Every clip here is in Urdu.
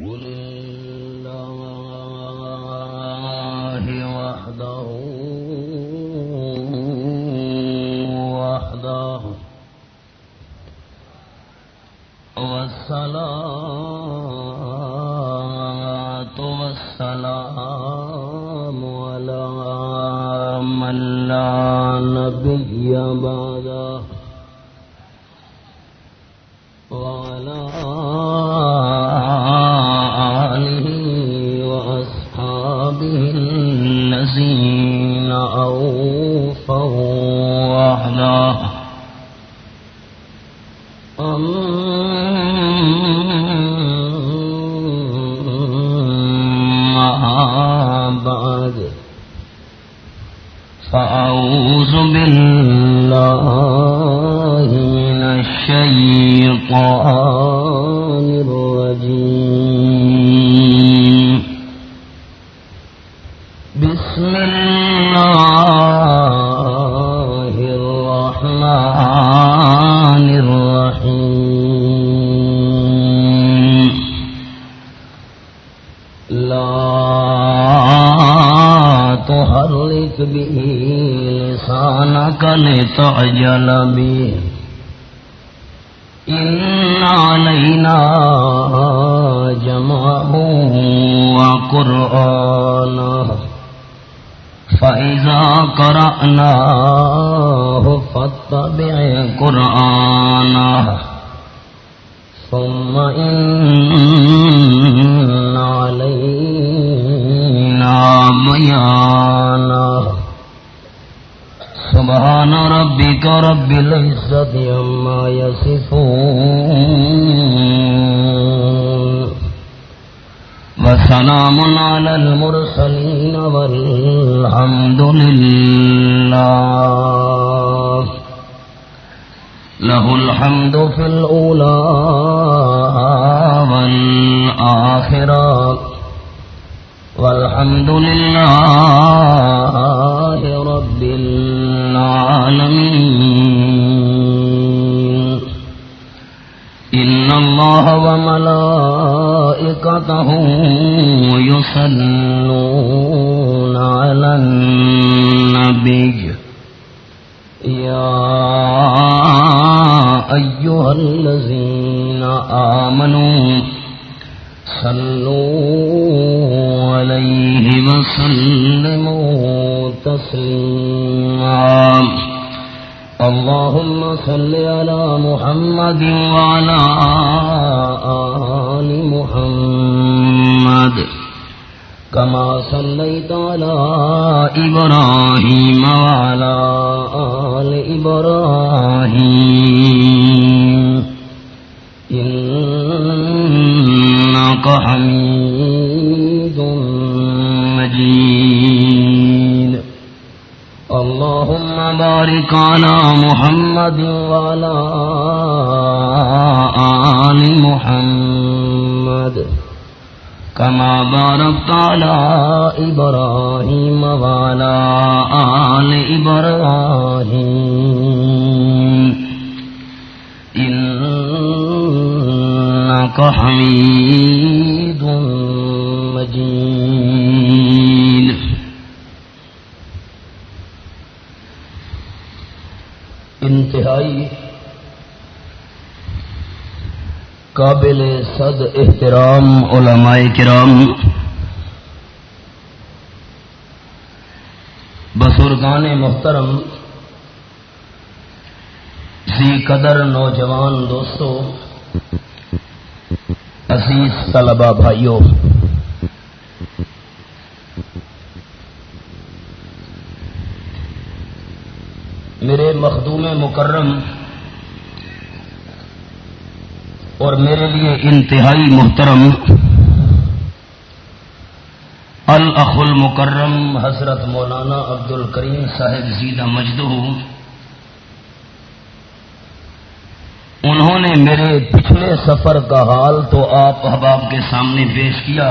تعجل جلبی صل على محمد وعلى آل محمد. كما صليت على إبراهيم وعلى آل إبراهيم. بارك على محمد وعلى آل محمد. كما باركت على إبراهيم وعلى آل إبراهيم. إنك حميد مجيد. انتہائی قابل صد احترام علماء کرام بزرگان محترم قدر نوجوان دوستو عزیز طلبا بھائیوں میرے مخدوم مکرم اور میرے لیے انتہائی محترم الاخ المکرم حضرت مولانا عبد الکریم صاحب زیدہ مجدو انہوں نے میرے پچھلے سفر کا حال تو آپ احباب کے سامنے پیش کیا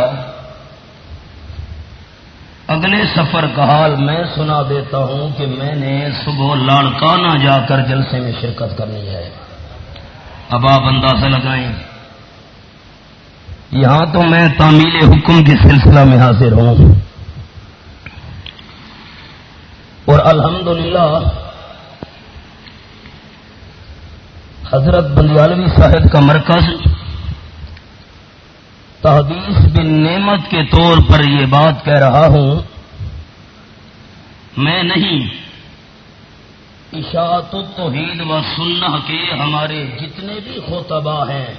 اگلے سفر کا حال میں سنا دیتا ہوں کہ میں نے صبح لاڑکانہ جا کر جلسے میں شرکت کرنی ہے۔ اب آپ اندازہ لگائیں۔ یہاں تو میں تعمیل حکم کے سلسلہ میں حاضر ہوں۔ اور الحمدللہ، حضرت بندیالوی صاحب کا مرکز تحدیث بن نعمت کے طور پر یہ بات کہہ رہا ہوں، میں نہیں۔ اشاعت التوحید و سنہ کے ہمارے جتنے بھی خوتبہ ہیں،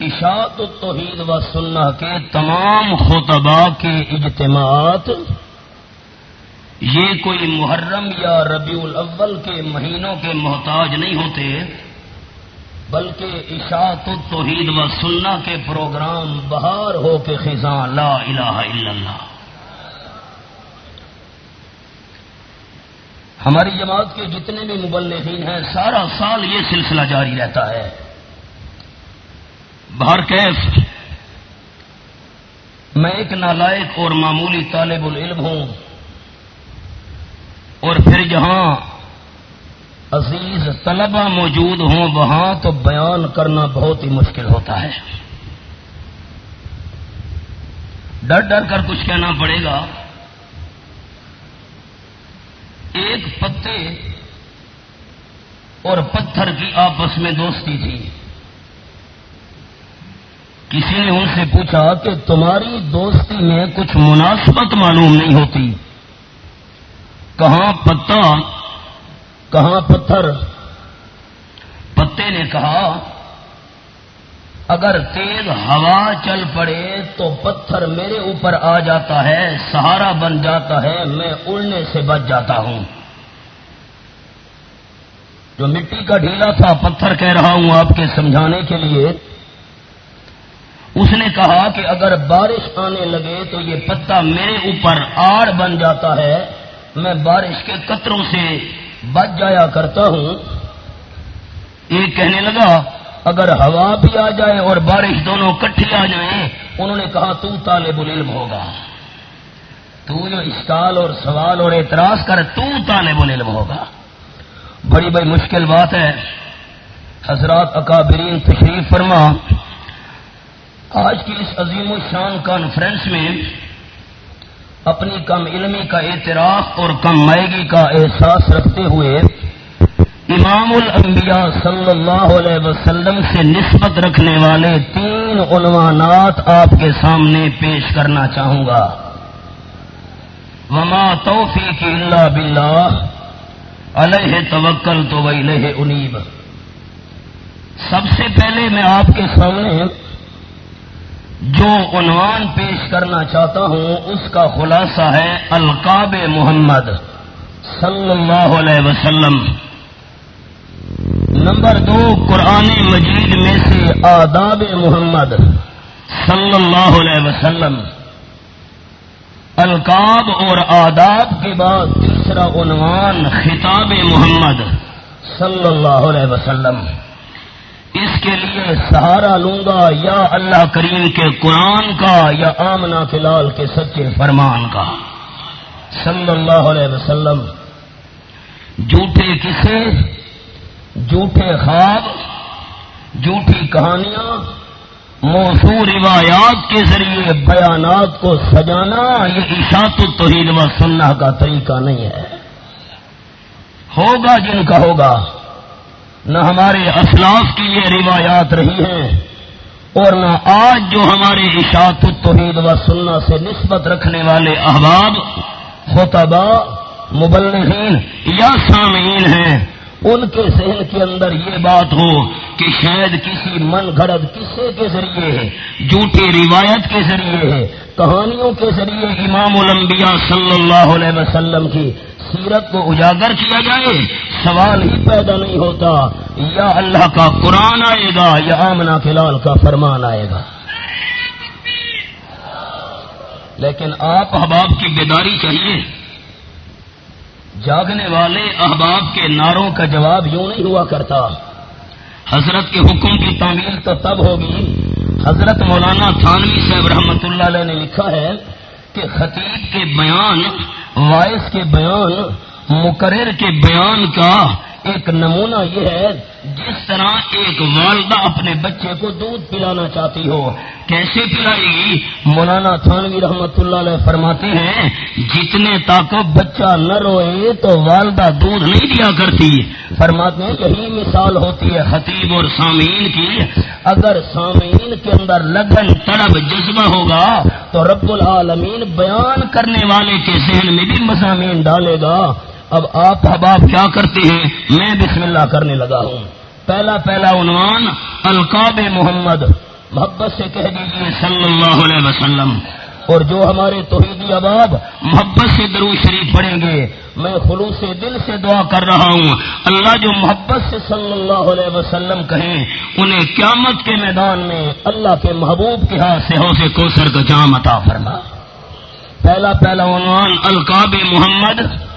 اشاعت التوحید و سنہ کے تمام خطبہ کے اجتماعات، یہ کوئی محرم یا ربیع الاول کے مہینوں کے محتاج نہیں ہوتے۔ بلکہ اشاعت التوحید و سنہ کے پروگرام بہار ہو کے خزاں لا الہ الا اللہ۔ ہماری جماعت کے جتنے بھی مبلغین ہیں، سارا سال یہ سلسلہ جاری رہتا ہے۔ بہر کیف، میں ایک نالائق اور معمولی طالب العلم ہوں۔ اور پھر جہاں عزیز طلبہ موجود ہوں، وہاں تو بیان کرنا بہت ہی مشکل ہوتا ہے۔ ڈر ڈر کر کچھ کہنا پڑے گا۔ ایک پتے اور پتھر کی آپس میں دوستی تھی۔ کسی نے ان سے پوچھا کہ تمہاری دوستی میں کچھ مناسبت معلوم نہیں ہوتی۔ کہاں پتا کہاں پتھر؟ پتے نے کہا، اگر تیز ہوا چل پڑے تو پتھر میرے اوپر آ جاتا ہے، سہارا بن جاتا ہے، میں اڑنے سے بچ جاتا ہوں۔ جو مٹی کا ڈھیلا تھا، پتھر کہہ رہا ہوں آپ کے سمجھانے کے لیے۔ اس نے کہا کہ اگر بارش آنے لگے تو یہ پتا میرے اوپر آڑ بن جاتا ہے، میں بارش کے قطروں سے بچ جایا کرتا ہوں۔ ایک کہنے لگا، اگر ہوا بھی آ جائے اور بارش دونوں کٹھی آ جائیں، انہوں نے کہا، تو طالب العلم ہوگا۔ تو جو اسکال اور سوال اور اعتراض کر، تو طالب العلم ہوگا۔ بڑی بڑی مشکل بات ہے۔ حضرات اکابرین تشریف فرما، آج کی اس عظیم الشان کانفرنس میں اپنی کم علمی کا اعتراف اور کم مائگی کا احساس رکھتے ہوئے امام الانبیاء صلی اللہ علیہ وسلم سے نسبت رکھنے والے تین عنوانات آپ کے سامنے پیش کرنا چاہوں گا۔ وما توفیق اللہ باللہ علیہ توکل تو ویلہ انیب سب سے پہلے میں آپ کے سامنے جو عنوان پیش کرنا چاہتا ہوں، اس کا خلاصہ ہے القاب محمد صلی اللہ علیہ وسلم۔ نمبر دو، قرآن مجید میں سے آداب محمد صلی اللہ علیہ وسلم۔ القاب اور آداب کے بعد تیسرا عنوان خطاب محمد صلی اللہ علیہ وسلم۔ اس کے لیے سہارا لوں گا یا اللہ کریم کے قرآن کا یا آمنا فلال کے سچے فرمان کا۔ صلی اللہ علیہ وسلم، جھوٹے کسے، جھوٹے خواب، جھوٹی کہانیاں موسو روایات کے ذریعے بیانات کو سجانا، یہ اشاعت توحید و سننا کا طریقہ نہیں ہے۔ ہوگا جن کا ہوگا۔ نہ ہمارے اسلاف کی یہ روایات رہی ہیں اور نہ آج جو ہمارے اشاعت التوحید و سننا سے نسبت رکھنے والے احباب خطبہ مبلغین یا سامعین ہیں ان کے ذہن کے اندر یہ بات ہو کہ شاید کسی من گھڑت قصے کے ذریعے ہے، جھوٹی روایت کے ذریعے ہے، کہانیوں کے ذریعے امام الانبیاء صلی اللہ علیہ وسلم کی سیرت کو اجاگر کیا جائے، سوال ہی پیدا نہیں ہوتا، یا اللہ کا قرآن آئے گا، یا آمنا فلال کا فرمان آئے گا۔ لیکن آپ احباب کی بیداری چاہیے۔ جاگنے والے احباب کے نعروں کا جواب یوں نہیں ہوا کرتا۔ حضرت کے حکم کی تعمیل تو تب ہوگی۔ حضرت مولانا تھانوی صاحب رحمت اللہ علیہ نے لکھا ہے کہ خطیب کے بیان، وائس کے بیان، مقرر کے بیان کا ایک نمونہ یہ ہے، جس طرح ایک والدہ اپنے بچے کو دودھ پلانا چاہتی ہو، کیسے پلائے گی مولانا تھانوی رحمت اللہ علیہ فرماتے ہیں، جتنے تک بچہ نہ روئے تو والدہ دودھ نہیں دیا کرتی۔ فرماتے ہیں یہی مثال ہوتی ہے خطیب اور سامعین کی۔ اگر سامعین کے اندر لگن تڑب جذبہ ہوگا تو رب العالمین بیان کرنے والے کے ذہن میں بھی مضامین ڈالے گا۔ اب آپ حباب کیا کرتے ہیں؟ میں بسم اللہ کرنے لگا ہوں۔ پہلا پہلا عنوان، القاب محمد۔ محبت سے کہہ دیجیے صلی اللہ علیہ وسلم۔ اور جو ہمارے توحیدی اباب محبت سے درو شریف پڑھیں گے، میں خلوص دل سے دعا کر رہا ہوں۔ اللہ جو محبت سے صلی اللہ علیہ وسلم کہیں، انہیں قیامت کے میدان میں اللہ کے محبوب کے ہاتھ سے حوصے کوسر کا جام عطا فرما۔ پہلا پہلا عنوان، القاب محمد۔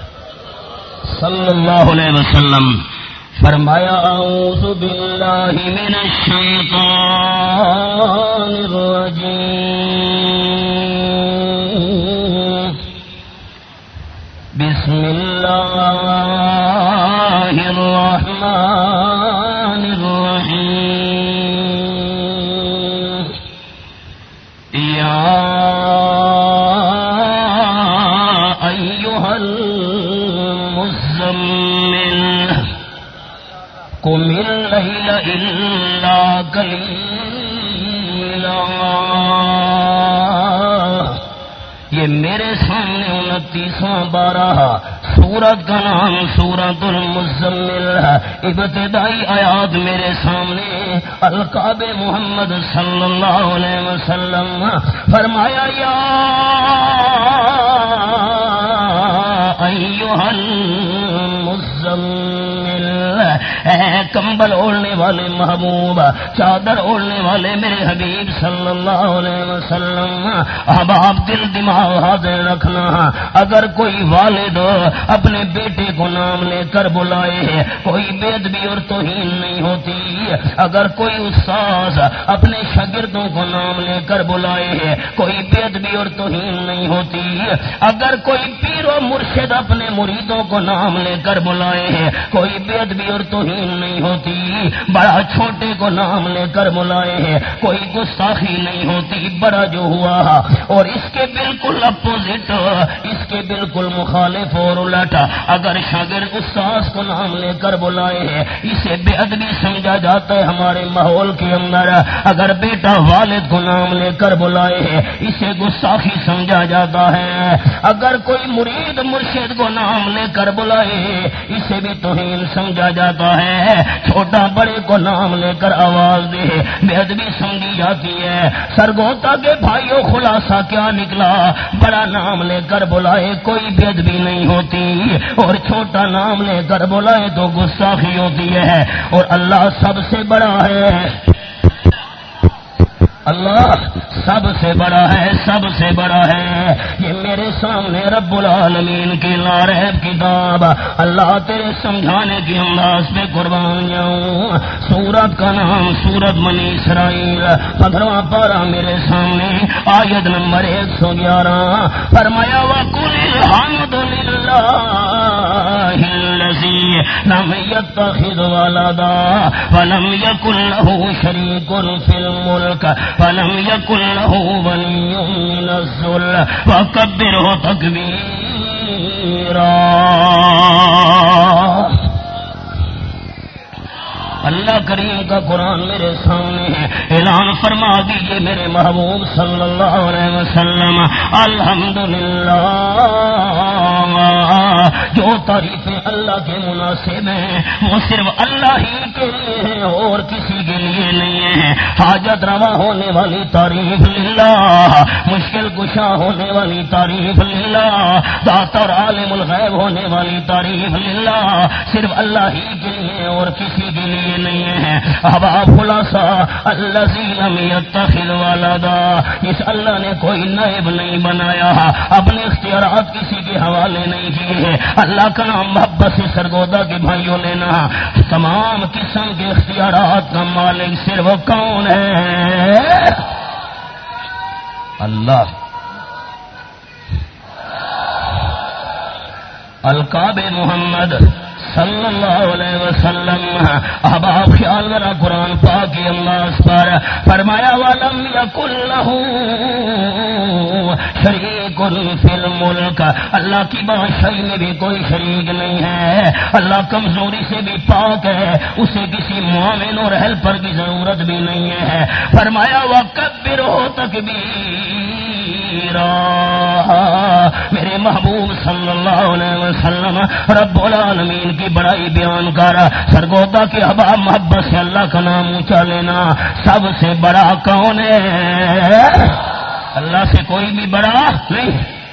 صلی اللہ علیہ وسلم فرمایا اعوذ باللہ من الشیطان الرجیم. بسم اللہ الرحمن یہ میرے سامنے انتیسواں بارہ سورت کا نام سورت المزمل ابتدائی آیات میرے سامنے القاب محمد صلی اللہ علیہ وسلم فرمایا، یا ایوہ اے کمبل اوڑھنے والے محبوب، چادر اوڑھنے والے میرے حبیب صلی اللہ علیہ وسلم۔ اب آپ دل دماغ حاضر رکھنا۔ اگر کوئی والد اپنے بیٹے کو نام لے کر بلائے، کوئی بید بھی اور توہین نہیں ہوتی۔ اگر کوئی استاذ اپنے شاگردوں کو نام لے کر بلائے، کوئی بید بھی اور توہین نہیں ہوتی۔ اگر کوئی پیر و مرشد اپنے مریدوں کو نام لے کر بلائے، کوئی بید بھی اور توہین نہیں ہوتی۔ بڑا چھوٹے کو نام لے کر بلائے ہیں۔ کوئی گستاخی نہیں ہوتی۔ بڑا جو ہوا۔ اور اس کے بالکل اپوزٹ، اس کے بالکل مخالف اور الٹ۔ اگر شاگرد استاذ کو نام لے کر بلائے ہیں، اسے بے ادبی سمجھا جاتا ہے ہمارے ماحول کے اندر۔ اگر بیٹا والد کو نام لے کر بلائے ہیں، اسے گستاخی سمجھا جاتا ہے۔ اگر کوئی مرید مرشد کو نام لے کر بلائے اسے بھی توہین سمجھا جاتا ہے۔ چھوٹا بڑے کو نام لے کر آواز دے۔ بے ادبی سمجھی جاتی ہے۔ سرگوتا کے بھائیوں خلاصہ کیا نکلا۔ بڑا نام لے کر بلائے کوئی بے ادبی نہیں ہوتی۔ اور چھوٹا نام لے کر بلائے تو گستاخی ہوتی ہے۔ اور اللہ سب سے بڑا ہے۔ اللہ سب سے بڑا ہے، سب سے بڑا ہے۔ یہ میرے سامنے رب العالمین کی لارب کتاب۔ اللہ تیرے سمجھانے کی انداز پہ قربان جاؤں۔ سورت کا نام سورت منی اسرائیل۔ پندرواں پارا میرے سامنے آیت نمبر ایک سو گیارہ۔ فرمایا وکل الحمد للہ لم يتخذ ولدا ولم يكن له شريك في الملك فلم يكن له ولي من الزل وكبره تكبيرا اللہ کریم کا قرآن میرے سامنے ہے۔ اعلان فرما دیجیے میرے محبوب صلی اللہ علیہ وسلم۔ الحمد جو تعریفیں اللہ کے مناسب ہیں، وہ صرف اللہ ہی کے لیے ہیں اور کسی کے لیے نہیں ہے حاجت روا ہونے والی تعریف للہ، مشکل کشا ہونے والی تعریف للہ، داتر عالم الغیب ہونے والی تعریف للہ۔ صرف اللہ ہی کے لیے اور کسی کے لیے نہیں ہے۔ اب خلاصہ اللہ والا دا اس اللہ نے کوئی نائب نہیں بنایا۔ اپنے اختیارات کسی کے حوالے نہیں کیے اللہ کا نام محبت سے سرگودا کے بھائیوں نے نا تمام قسم کے اختیارات کا مالک صرف کون ہے؟ اللہ۔ القاب محمد۔ صلی اللہ علیہ وسلم. اب آپ خیال ذرا قرآن پاک اللہ پر فرمایا والم یقل شریک فی الملک اللہ کی بادشاہی میں بھی کوئی شریک نہیں ہے۔ اللہ کمزوری سے بھی پاک ہے۔ اسے کسی معامل اور ہیلپر کی ضرورت بھی نہیں ہے۔ فرمایا وہ کبر ہو تک بھی میرے محبوب صلی اللہ علیہ وسلم، رب العالمین کی بڑائی بیان کر۔ سرگوتا کے حباب محبت سے اللہ کا نام اونچا لینا۔ سب سے بڑا کون ہے؟ اللہ سے کوئی بھی بڑا نہیں۔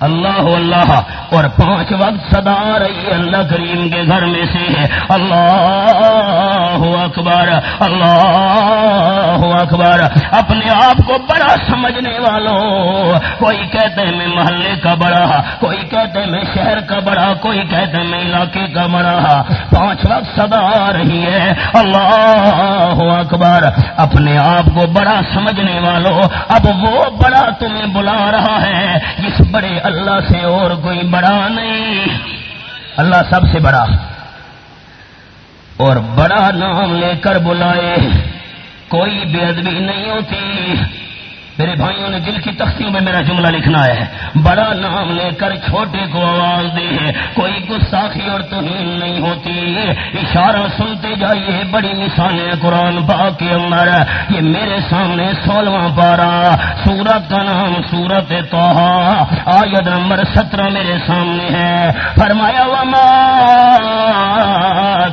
اللہ اللہ اور پانچ وقت صدا رہی اللہ کریم کے گھر میں سے ہے۔ اللہ اکبر اللہ اکبر۔ اپنے آپ کو بڑا سمجھنے والوں، کوئی کہتے میں محلے کا بڑا، کوئی کہتے میں شہر کا بڑا، کوئی کہتے میں علاقے کا بڑا۔ پانچ وقت صدا رہی ہے، اللہ اکبر۔ اپنے آپ کو بڑا سمجھنے والوں، اب وہ بڑا تمہیں بلا رہا ہے، جس بڑے اللہ سے اور کوئی بڑا نہیں۔ اللہ سب سے بڑا۔ اور بڑا نام لے کر بلائے۔ کوئی بے ادبی نہیں ہوتی۔ میرے بھائیوں نے دل کی تختیوں میں میرا جملہ لکھنا ہے۔ بڑا نام لے کر چھوٹے کو آواز دے۔ کوئی گستاخی اور توہین نہیں ہوتی۔ اشارہ سنتے جائیے بڑی مثالیں قرآن پاک کے اندر۔ یہ میرے سامنے سولہواں پارا سورت کا نام سورت توحا آیت نمبر سترہ میرے سامنے ہے۔ فرمایا، وما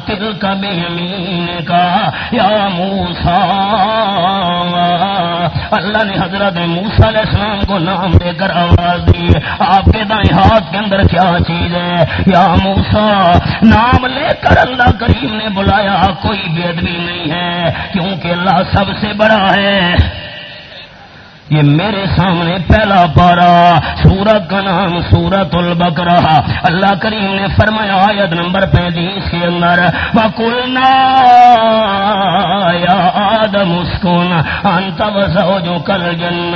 تل کا بے کا یا موسا اللہ نے حضرت موسا علیہ السلام کو نام دے کر آواز دی۔ آپ کے دائیں ہاتھ کے اندر کیا چیز ہے؟ یا موسا نام لے کر اللہ کریم نے بلایا، کوئی بے نہیں ہے، کیونکہ اللہ سب سے بڑا ہے۔ یہ میرے سامنے پہلا پارا سورت کا نام سورت البکرا اللہ کریم نے فرمایا آیت نمبر پینتیس کے اندر بکلنا یا آدم اسکون انت جو کل جن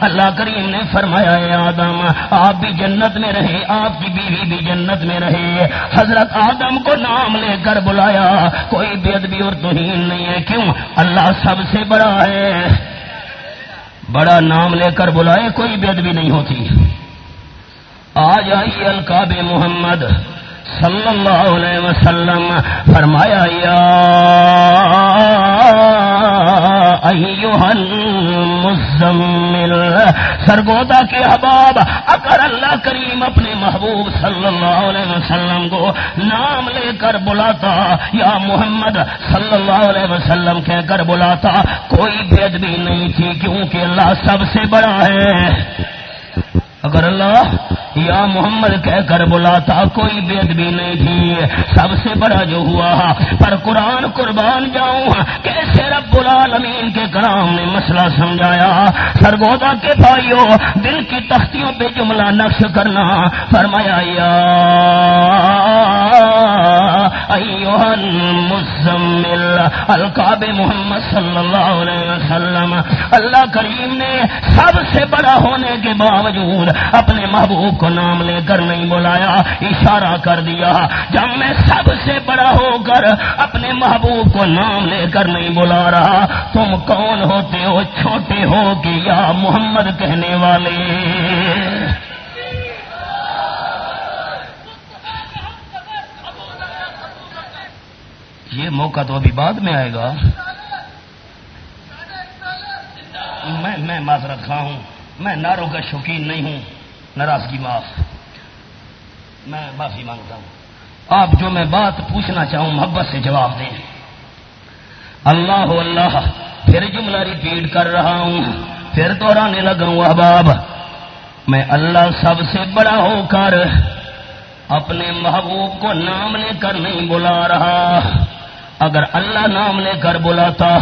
اللہ کریم نے فرمایا آدم، آپ بھی جنت میں رہے، آپ کی بیوی بھی جنت میں رہے۔ حضرت آدم کو نام لے کر بلایا، کوئی بے بھی اور توہین نہیں ہے، کیوں؟ اللہ سب سے بڑا ہے۔ بڑا نام لے کر بلائے کوئی بید بھی نہیں ہوتی۔ آج آئی القاب محمد صلی اللہ علیہ وسلم، فرمایا، یا مزمل سرگودا کے حباب اگر اللہ کریم اپنے محبوب صلی اللہ علیہ وسلم کو نام لے کر بلاتا. یا محمد صلی اللہ علیہ وسلم کہہ کر بلاتا، کوئی بید بھی نہیں تھی کیونکہ اللہ سب سے بڑا ہے۔ اگر اللہ یا محمد کہہ کر بلاتا، کوئی بید بھی نہیں تھی۔ سب سے بڑا جو ہوا، پر قرآن قربان جاؤں، کیسے رب العالمین کے کرام نے مسئلہ سمجھایا؟ سرگودا کے بھائیوں، دل کی تختیوں پہ جملہ نقش کرنا۔ فرمایا، یا مزمل القاب محمد صلی اللہ علیہ وسلم، اللہ کریم نے سب سے بڑا ہونے کے باوجود اپنے محبوب کو نام لے کر نہیں بلایا، اشارہ کر دیا۔ جب میں سب سے بڑا ہو کر اپنے محبوب کو نام لے کر نہیں بلا رہا، تم کون ہوتے ہو، چھوٹے ہو کہ یا محمد کہنے والے؟ یہ موقع تو ابھی بعد میں آئے گا۔ میں میں معذرت خواہ ہوں۔ میں ناروں کا شوقین نہیں ہوں۔ ناراضگی معاف۔ میں معافی مانگتا ہوں۔ آپ جو میں بات پوچھنا چاہوں، محبت سے جواب دیں۔ اللہ اللہ، پھر جملہ ریپیٹ کر رہا ہوں۔ پھر دوہرانے لگا ہوں، احباب، میں اللہ سب سے بڑا ہو کر اپنے محبوب کو نام لے کر نہیں بلا رہا۔ اگر اللہ نام لے کر بلاتا،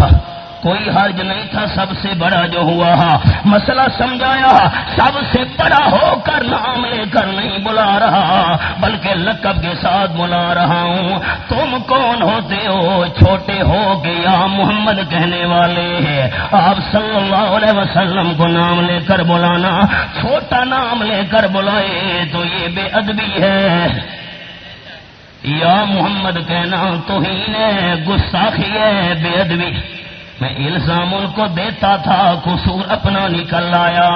کوئی حرج نہیں تھا سب سے بڑا جو ہوا۔ مسئلہ سمجھایا، سب سے بڑا ہو کر نام لے کر نہیں بلا رہا، بلکہ لقب کے ساتھ بلا رہا ہوں۔ تم کون ہوتے ہو؟ چھوٹے ہو کہ یا محمد کہنے والے؟ ہیں آپ صلی اللہ علیہ وسلم کو نام لے کر بلانا، چھوٹا نام لے کر بلائے تو یہ بے ادبی ہے۔ یا محمد کہنا تو ہی نے گستاخی ہے بے ادبی۔ میں الزام ان کو دیتا تھا، قصور اپنا نکل آیا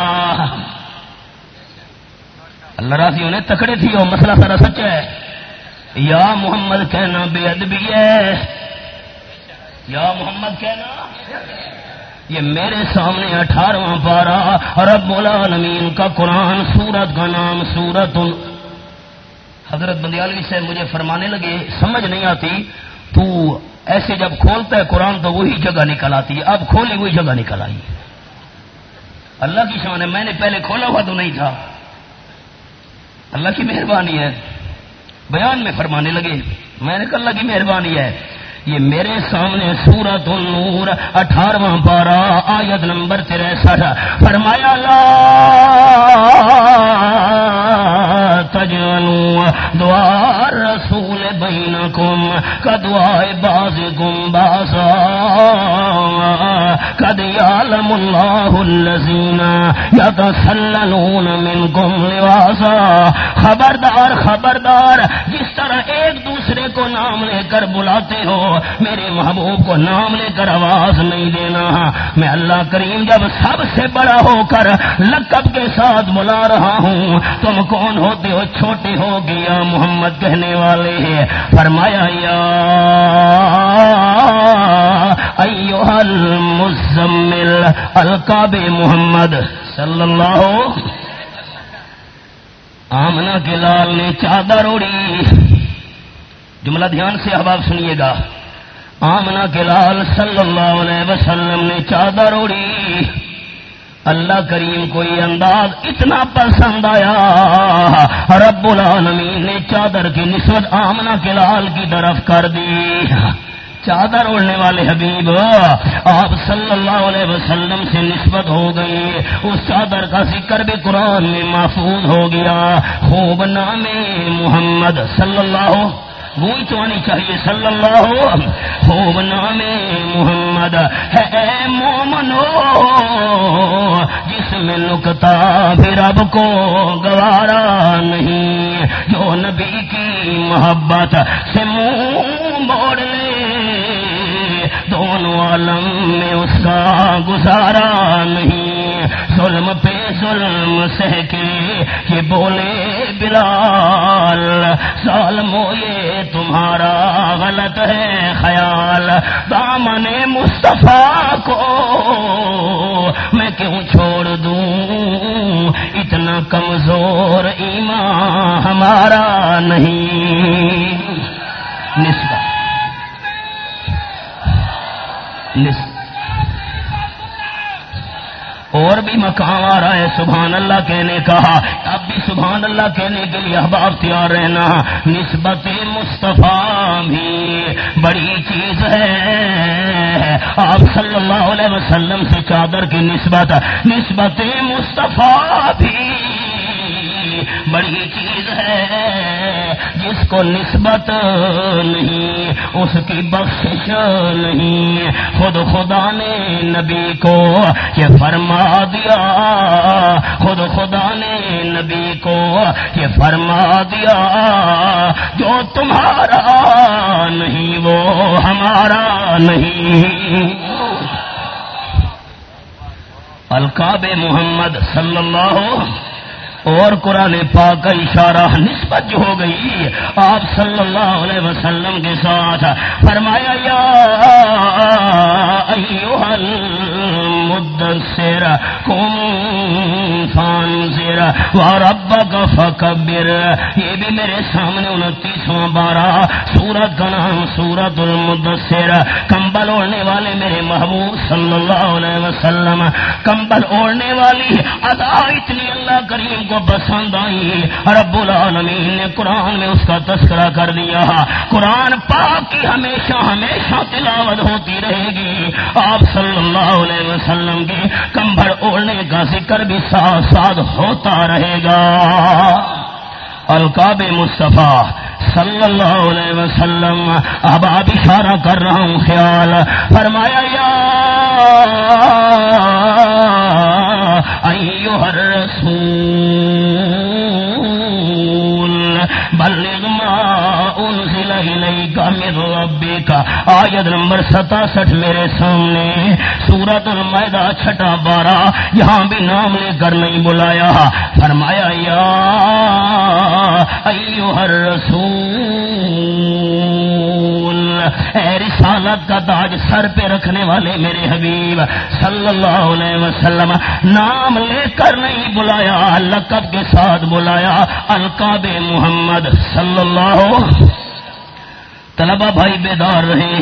اللہ راضی انہیں تکڑے تھی وہ مسئلہ سارا سچ ہے۔ یا محمد کہنا بے ادبی ہے۔ یا محمد کہنا یہ میرے سامنے اٹھارہواں پارا رب العالمین کا قرآن، سورت کا نام سورت حضرت بندیالوی سے مجھے فرمانے لگے، سمجھ نہیں آتی، تو ایسے جب کھولتا ہے قرآن تو وہی جگہ نکل آتی ہے۔ اب کھولی وہی جگہ نکل آئی اللہ کی شان ہے، میں نے پہلے کھولا ہوا تو نہیں تھا۔ اللہ کی مہربانی ہے۔ بیان میں فرمانے لگے، میں نے کہا اللہ کی مہربانی ہے۔ یہ میرے سامنے سورت النور، اٹھارواں بارہ آیت نمبر تریسٹھ فرمایا، لا تجلو دعا رسول بینکم کدعائے باز گم بازا قد یعلم اللہ اللذین یتسللون منکم لواسا خبردار خبردار، جس طرح ایک دوسرے کو نام لے کر بلاتے ہو میرے محبوب کو نام لے کر آواز نہیں دینا میں اللہ کریم جب سب سے بڑا ہو کر لقب کے ساتھ بلا رہا ہوں، تم کون ہوتے ہو؟ چھوٹے ہو گیا محمد کہنے والے ہیں۔ فرمایا، یا ایوہ المزمل القاب محمد صلی اللہ آمنا کے لال نے چادر اڑی جملہ دھیان سے احباب سنیے گا۔ آمنا کے لال صلی اللہ علیہ وسلم نے چادر اڑی اللہ کریم کو یہ انداز اتنا پسند آیا۔ رب العالمین نے چادر کی نسبت آمنا کے لال کی طرف کر دی۔ چادر اڑنے والے حبیب، آپ صلی اللہ علیہ وسلم سے نسبت ہو گئی اس چادر کا ذکر بھی قرآن میں محفوظ ہو گیا۔ خوب نام محمد صلی اللہ وہی تو آنی چاہیے صلی اللہ خوب نام محمد، ہے مومنو جس میں نکتا بھی رب کو گوارا نہیں۔ جو نبی کی محبت سے منہ موڑ لے، دونوں عالم میں اس کا گزارا نہیں۔ ظلم پہ ظلم سہ کے یہ بولے بلال ظالمو یہ تمہارا غلط ہے خیال۔ دامن مصطفیٰ کو میں کیوں چھوڑ دوں؟ اتنا کمزور ایمان ہمارا نہیں۔ نسبت۔ اور بھی مقام آ رہا ہے، سبحان اللہ کہنے کہا اب بھی سبحان اللہ کہنے کے لیے احباب تیار رہنا۔ نسبت مصطفیٰ بھی بڑی چیز ہے۔ آپ صلی اللہ علیہ وسلم سے چادر کی نسبت۔ نسبت مصطفیٰ بھی بڑی چیز ہے جس کو نسبت نہیں، اس کی بخشش نہیں۔ خود خدا نے نبی کو یہ فرما دیا۔ خود خدا نے نبی کو یہ فرما دیا۔ جو تمہارا نہیں، وہ ہمارا نہیں۔ القاب محمد صلی اللہ اور قرآن پاک کا اشارہ نسبت جو ہو گئی، آپ صلی اللہ علیہ وسلم کے ساتھ فرمایا، یا المدثر قم فانذر وربك فكبر۔ یہ بھی میرے سامنے انتیسواں بارہ سورت کا نام سورت المدثر کمبل اوڑھنے والے میرے محبوب صلی اللہ علیہ وسلم، کمبل اوڑھنے والی، ادا اتنی اللہ کریم کو پسند آئی۔ رب العالمین نے قرآن میں اس کا تذکرہ کر دیا۔ قرآن پاک کی ہمیشہ ہمیشہ تلاوت ہوتی رہے گی۔ آپ صلی اللہ علیہ وسلم کے کمبڑ اوڑھنے کا ذکر بھی ساتھ ساتھ ہوتا رہے گا۔ القاب مصطفیٰ صلی اللہ علیہ وسلم، اب آپ اشارہ کر رہا ہوں، خیال فرمایا، یا رسول بلغ ما انزل ربی کا۔ آیت نمبر ستاسٹھ میرے سامنے۔ سورت المیدہ چھٹا بارہ۔ یہاں بھی نام لے کر نہیں بلایا۔ فرمایا، یا ایوہ الرسول، اے رسالت کا تاج سر پہ رکھنے والے میرے حبیب صلی اللہ علیہ وسلم، نام لے کر نہیں بلایا، لقب کے ساتھ بلایا، القاب محمد صلی اللہ طلبا بھائی بیدار رہے۔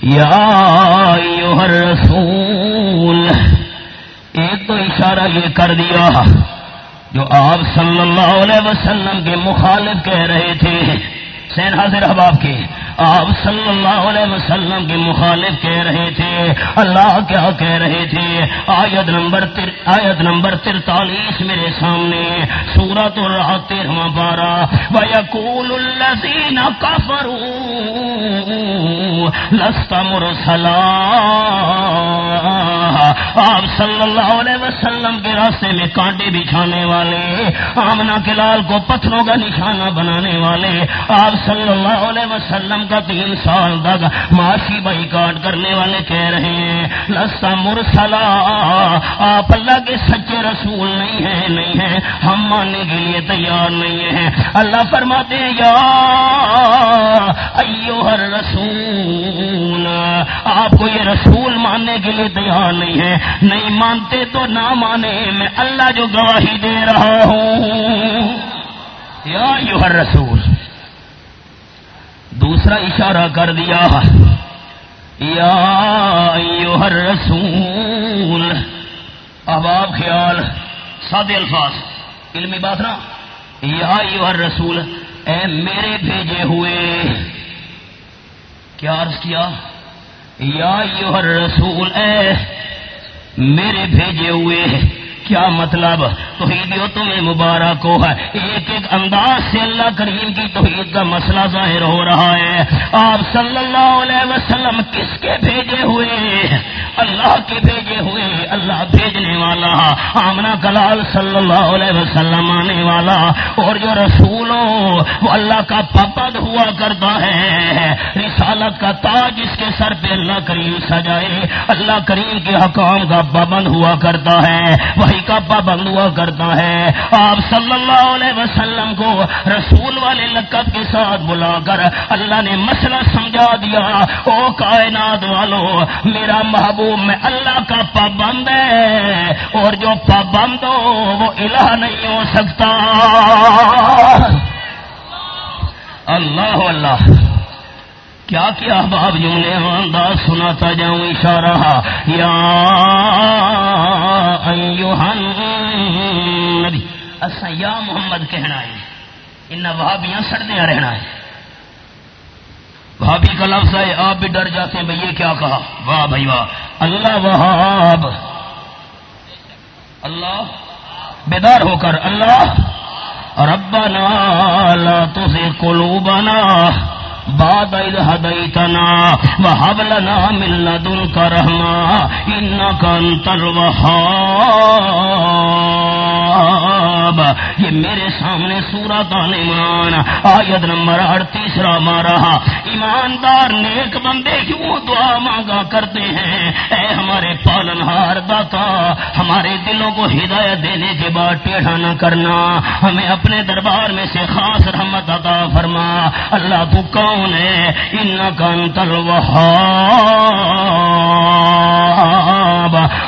یا رسول ایک تو اشارہ یہ کر دیا جو آپ صلی اللہ علیہ وسلم کے مخالف کہہ رہے تھے۔ سین حاضر احباب کے آپ صلی اللہ علیہ وسلم کے مخالف کہہ رہے تھے، اللہ کیا کہہ رہے تھے؟ آیت نمبر تر آیت نمبر ترتالیس میرے سامنے سورت الرا تیرواں بارہ، وَيَقُولُ الَّذِينَ كَفَرُوا لَسْتَ مُرْسَلًا۔ آپ صلی اللہ علیہ وسلم کے راستے میں کانٹے بچھانے والے آمنا کے لال کو پتھروں کا نشانہ بنانے والے، آپ صلی اللہ علیہ وسلم کا تین سال تک معاشی بائی کاٹ کرنے والے کہہ رہے ہیں لسا مرسلا، آپ اللہ کے سچے رسول نہیں ہیں نہیں ہیں، ہم ماننے کے لیے تیار نہیں ہیں۔ اللہ فرماتے ہیں، یا ایو ہر رسول آپ کو یہ رسول ماننے کے لیے تیار نہیں ہے نہیں مانتے تو نہ مانے، میں اللہ جو گواہی دے رہا ہوں۔ یا یو ہر رسول دوسرا اشارہ کر دیا، یا ہر رسول اب آپ خیال سادے الفاظ، علمی بات نا، یا ہر رسول اے میرے بھیجے ہوئے، کیا عرض کیا؟ یا ہر رسول اے میرے بھیجے ہوئے کیا مطلب؟ توحید تمہیں مبارک ہو ہے ایک ایک انداز سے اللہ کریم کی توحید کا مسئلہ ظاہر ہو رہا ہے۔ آپ صلی اللہ علیہ وسلم کس کے بھیجے ہوئے اللہ کے بھیجے ہوئے اللہ بھیجنے والا آمنا کلال صلی اللہ علیہ وسلم آنے والا۔ اور جو رسول ہو، وہ اللہ کا پابند ہوا کرتا ہے۔ رسالت کا تاج اس کے سر پہ اللہ کریم سجائے۔ اللہ کریم کے حکام کا پابند ہوا کرتا ہے۔ وہی کا پابند ہوا کرتا ہے۔ آپ صلی اللہ علیہ وسلم کو رسول والے لقب کے ساتھ بلا کر اللہ نے مسئلہ سمجھا دیا۔ او کائنات والو، میرا محبوب، میں اللہ کا پابند ہے۔ اور جو پابند ہو، وہ الہ نہیں ہو سکتا۔ اللہ اللہ۔ کیا کیا باب جملے انداز سناتا جاؤں اشارہ یا اصا یا محمد کہنا ہے۔ ان وہابیاں سڑدیاں رہنا ہے۔ بھابی کا لفظ ہے، آپ بھی ڈر جاتے ہیں بھائی یہ کیا کہا؟ واہ بھائی واہ۔ اللہ وہاب۔ اللہ بیدار ہو کر، اللہ ربنا لا تزغ قلوبنا بعد اذ هديتنا وهب لنا من لدنك رحمة إنك أنت الوهاب. یہ میرے سامنے سورت آل عمران، آیت نمبر اڑتیسرا مارا۔ ایماندار نیک بندے کیوں دعا مانگا کرتے ہیں؟ اے ہمارے پالن ہار داتا، ہمارے دلوں کو ہدایت دینے کے بعد ٹیڑھا نہ کرنا۔ ہمیں اپنے دربار میں سے خاص رحمت عطا فرما۔ اللہ، تو کون ہے؟ ان کا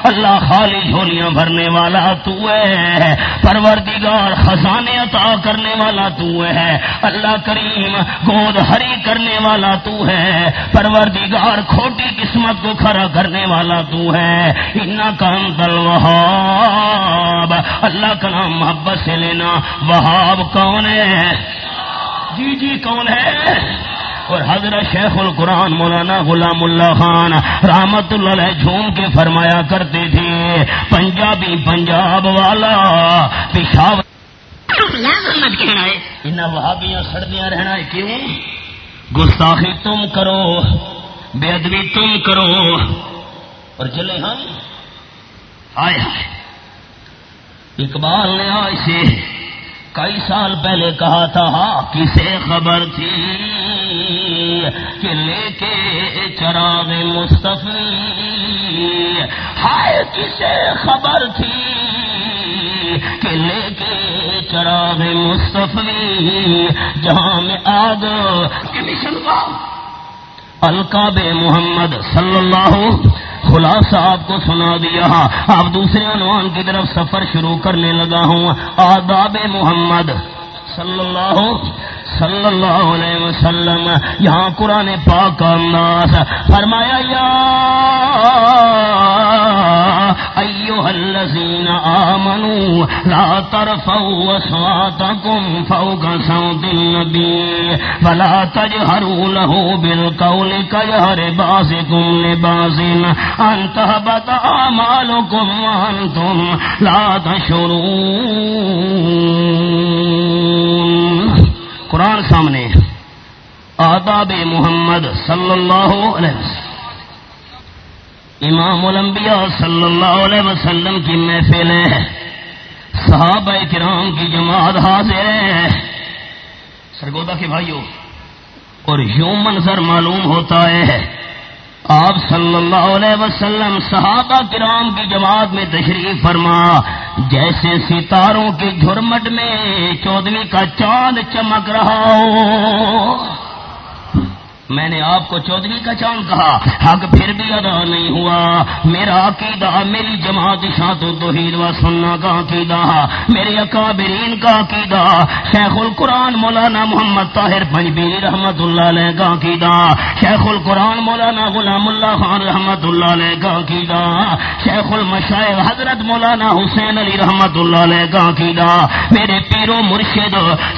اللہ خالی جھولیاں بھرنے والا تو ہے۔ پروردگار خزانے عطا کرنے والا تو ہے۔ اللہ کریم گود ہری کرنے والا تو ہے۔ پروردگار کھوٹی قسمت کو کھڑا کرنے والا تو ہے۔ ان کا وہاب اللہ کا نام محبت سے لینا۔ وہاب کون ہے؟ جی جی کون ہے؟ اور حضرت شیخ القرآن مولانا غلام اللہ خان رحمت اللہ جھوم کے فرمایا کرتے تھے پنجابی پنجاب والا پشاور۔ ان وہابیاں سردیاں رہنا ہے کیوں؟ گستاخی تم کرو بے ادبی تم کرو۔ اور چلے ہم؟ آئے اقبال نے آج سے کئی سال پہلے کہا تھا ہاں، کسے خبر تھی کہ لے کے چراغ مستفی۔ ہائے، کسے خبر تھی کہ لے کے چراغ مستفی۔ جہاں میں آگ القاب محمد صلی اللہ خلاصہ آپ کو سنا دیا۔ آپ دوسرے عنوان کی طرف سفر شروع کرنے لگا ہوں۔ آداب محمد صلی اللہ صلی اللہ علیہ وسلم، یہاں قرآن پاک کا انداز۔ فرمایا، یا ایوہ الذین آمنوا لا ترفعوا اصواتکم فوق صوت النبی ولا تجہروا له بالقول کجہر بازکم لباز ان تہبت آمالکم وانتم لا تشعرون. قرآن سامنے آداب محمد صلی اللہ علیہ وسلم امام الانبیاء صلی اللہ علیہ وسلم کی محفل ہے۔ صحابہ کرام کی جماعت حاضر ہے۔ سرگودا کے بھائیوں اور یوں منظر معلوم ہوتا ہے، آپ صلی اللہ علیہ وسلم صحابہ کرام کی جماعت میں تشریف فرما، جیسے ستاروں کی جھرمٹ میں چودویں کا چاند چمک رہا ہو۔ میں نے آپ کو چودھری کا چاند کہا، حق پھر بھی ادا نہیں ہوا۔ میرا عقیدہ، میری جماعت شاط الدہید و سننا کا عقیدہ۔ میرے اکابرین کا عقیدہ۔ شیخ القرآن مولانا محمد طاہر پنجبی رحمت اللہ علیہ کا عقیدہ۔ شیخ القرآن مولانا غلام اللہ خان رحمت اللہ علیہ کا عقیدہ۔ شیخ المشائق حضرت مولانا حسین علی رحمت اللہ علیہ کا عقیدہ۔ میرے پیرو مرشد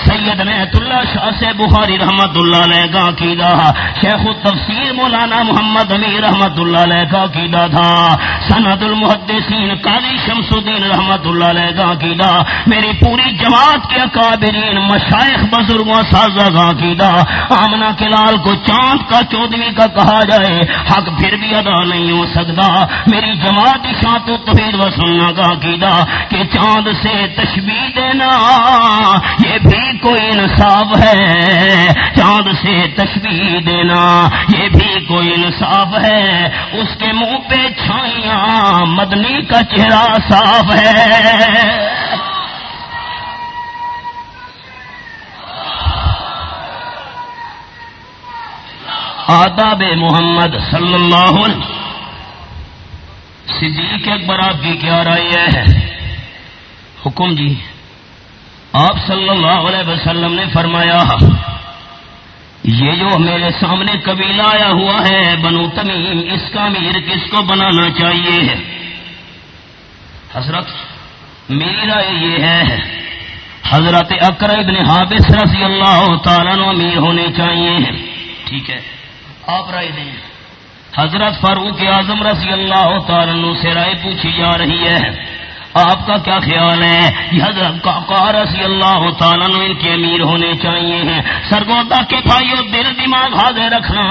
سید نیت اللہ شاہ سے بخاری رحمت اللہ علیہ کا عقیدہ۔ شیخ التفسیر مولانا محمد امیر رحمت اللہ علیہ کا عقیدہ تھا سند المحدثین قاضی شمس الدین رحمت اللہ علیہ کا عقیدہ، میری پوری جماعت کے اکابرین، مشائخ، بزرگوں سازہ کا عقیدہ۔ آمنا کے لال کو چاند کا چودویں کا کہا جائے، حق پھر بھی ادا نہیں ہو سکتا۔ میری جماعت شاط و توحید و سننا کا عقیدہ کہ چاند سے تشبیح دینا، یہ بھی کوئی انصاف ہے۔ چاند سے تشبیح دینا یہ بھی کوئی انصاف ہے اس کے منہ پہ چھائیاں، مدنی کا چہرہ صاف ہے۔ آداب محمد صلی اللہ علیہ صدیق اکبر، آپ کی کیا رائے ہے؟ حکم جی آپ صلی اللہ علیہ وسلم نے فرمایا یہ جو میرے سامنے قبیلہ آیا ہوا ہے، بنو تمیم، اس کا امیر کس کو بنانا چاہیے؟ حضرت میری رائے یہ ہے۔ حضرت اکر ابن حابس رضی اللہ تعالیٰ امیر ہونے چاہیے۔ ٹھیک ہے، آپ رائے دیں۔ حضرت فاروق اعظم رضی اللہ تعالیٰ سے رائے پوچھی جا رہی ہے۔ آپ کا کیا خیال ہے یہ حضرت کا رضی اللہ تعالیٰ ان کے امیر ہونے چاہیے سرگودا کے بھائیوں دل دماغ حاضر رکھنا،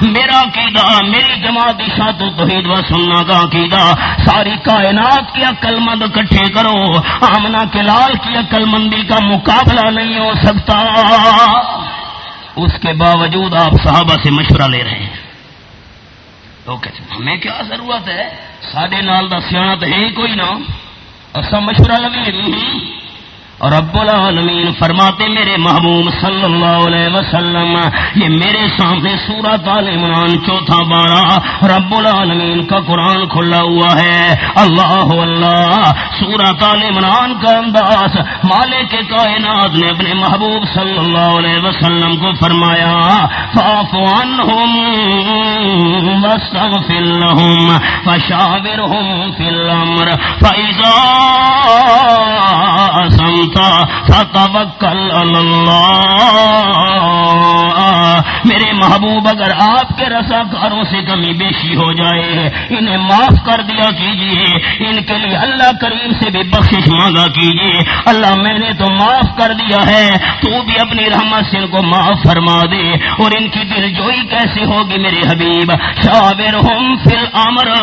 میرا عقیدہ، میری جماعت شاط توحید و سننا کا عقیدہ، ساری کائنات کی عقل مند کٹھے کرو آمنا کے لال کی عقل مندی کا مقابلہ نہیں ہو سکتا۔ اس کے باوجود آپ صحابہ سے مشورہ لے رہے ہیں۔ تو ہمیں کیا ضرورت ہے؟ ساڈے نال کا سیاح تو ہے کوئی نہ اصا مشورہ لگے اور رب العالمین فرماتے میرے محبوب صلی اللہ علیہ وسلم، یہ میرے سامنے سورت عال عمران چوتھا بارہ رب العالمین کا قرآن کھلا ہوا ہے۔ اللہ اللہ سورت عال عمران کا انداز مالک کائنات نے اپنے محبوب صلی اللہ علیہ وسلم کو فرمایا فافوان فشاور ہوں فل امر فتوکل اللہ۔ میرے محبوب، اگر آپ کے رسا کاروں سے کمی بیشی ہو جائے، انہیں معاف کر دیا کیجیے ان کے لیے اللہ کریم سے بھی بخشش مانگا کیجیے اللہ، میں نے تو معاف کر دیا ہے، تو بھی اپنی رحمت سے ان کو معاف فرما دے۔ اور ان کی دل جوئی کیسے ہوگی میرے حبیب؟ شابر ہم فل امر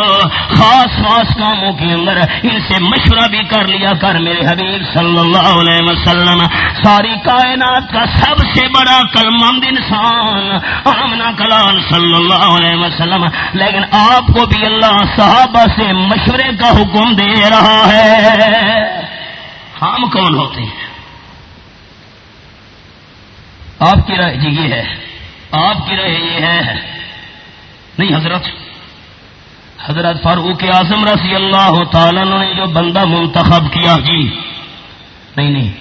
خاص خاص کاموں کے اندر ان سے مشورہ بھی کر لیا کر میرے حبیب صلی اللہ اللہ علیہ وسلم، ساری کائنات کا سب سے بڑا کلمند انسان آمنا کلال صلی اللہ علیہ وسلم۔ لیکن آپ کو بھی اللہ صحابہ سے مشورے کا حکم دے رہا ہے۔ ہم کون ہوتے ہیں؟ آپ کی رائے جی یہ ہے۔ آپ کی رائے یہ ہے۔ نہیں حضرت حضرت فاروق اعظم رضی اللہ تعالیٰ نے جو بندہ منتخب کیا جی نہیں نہیں۔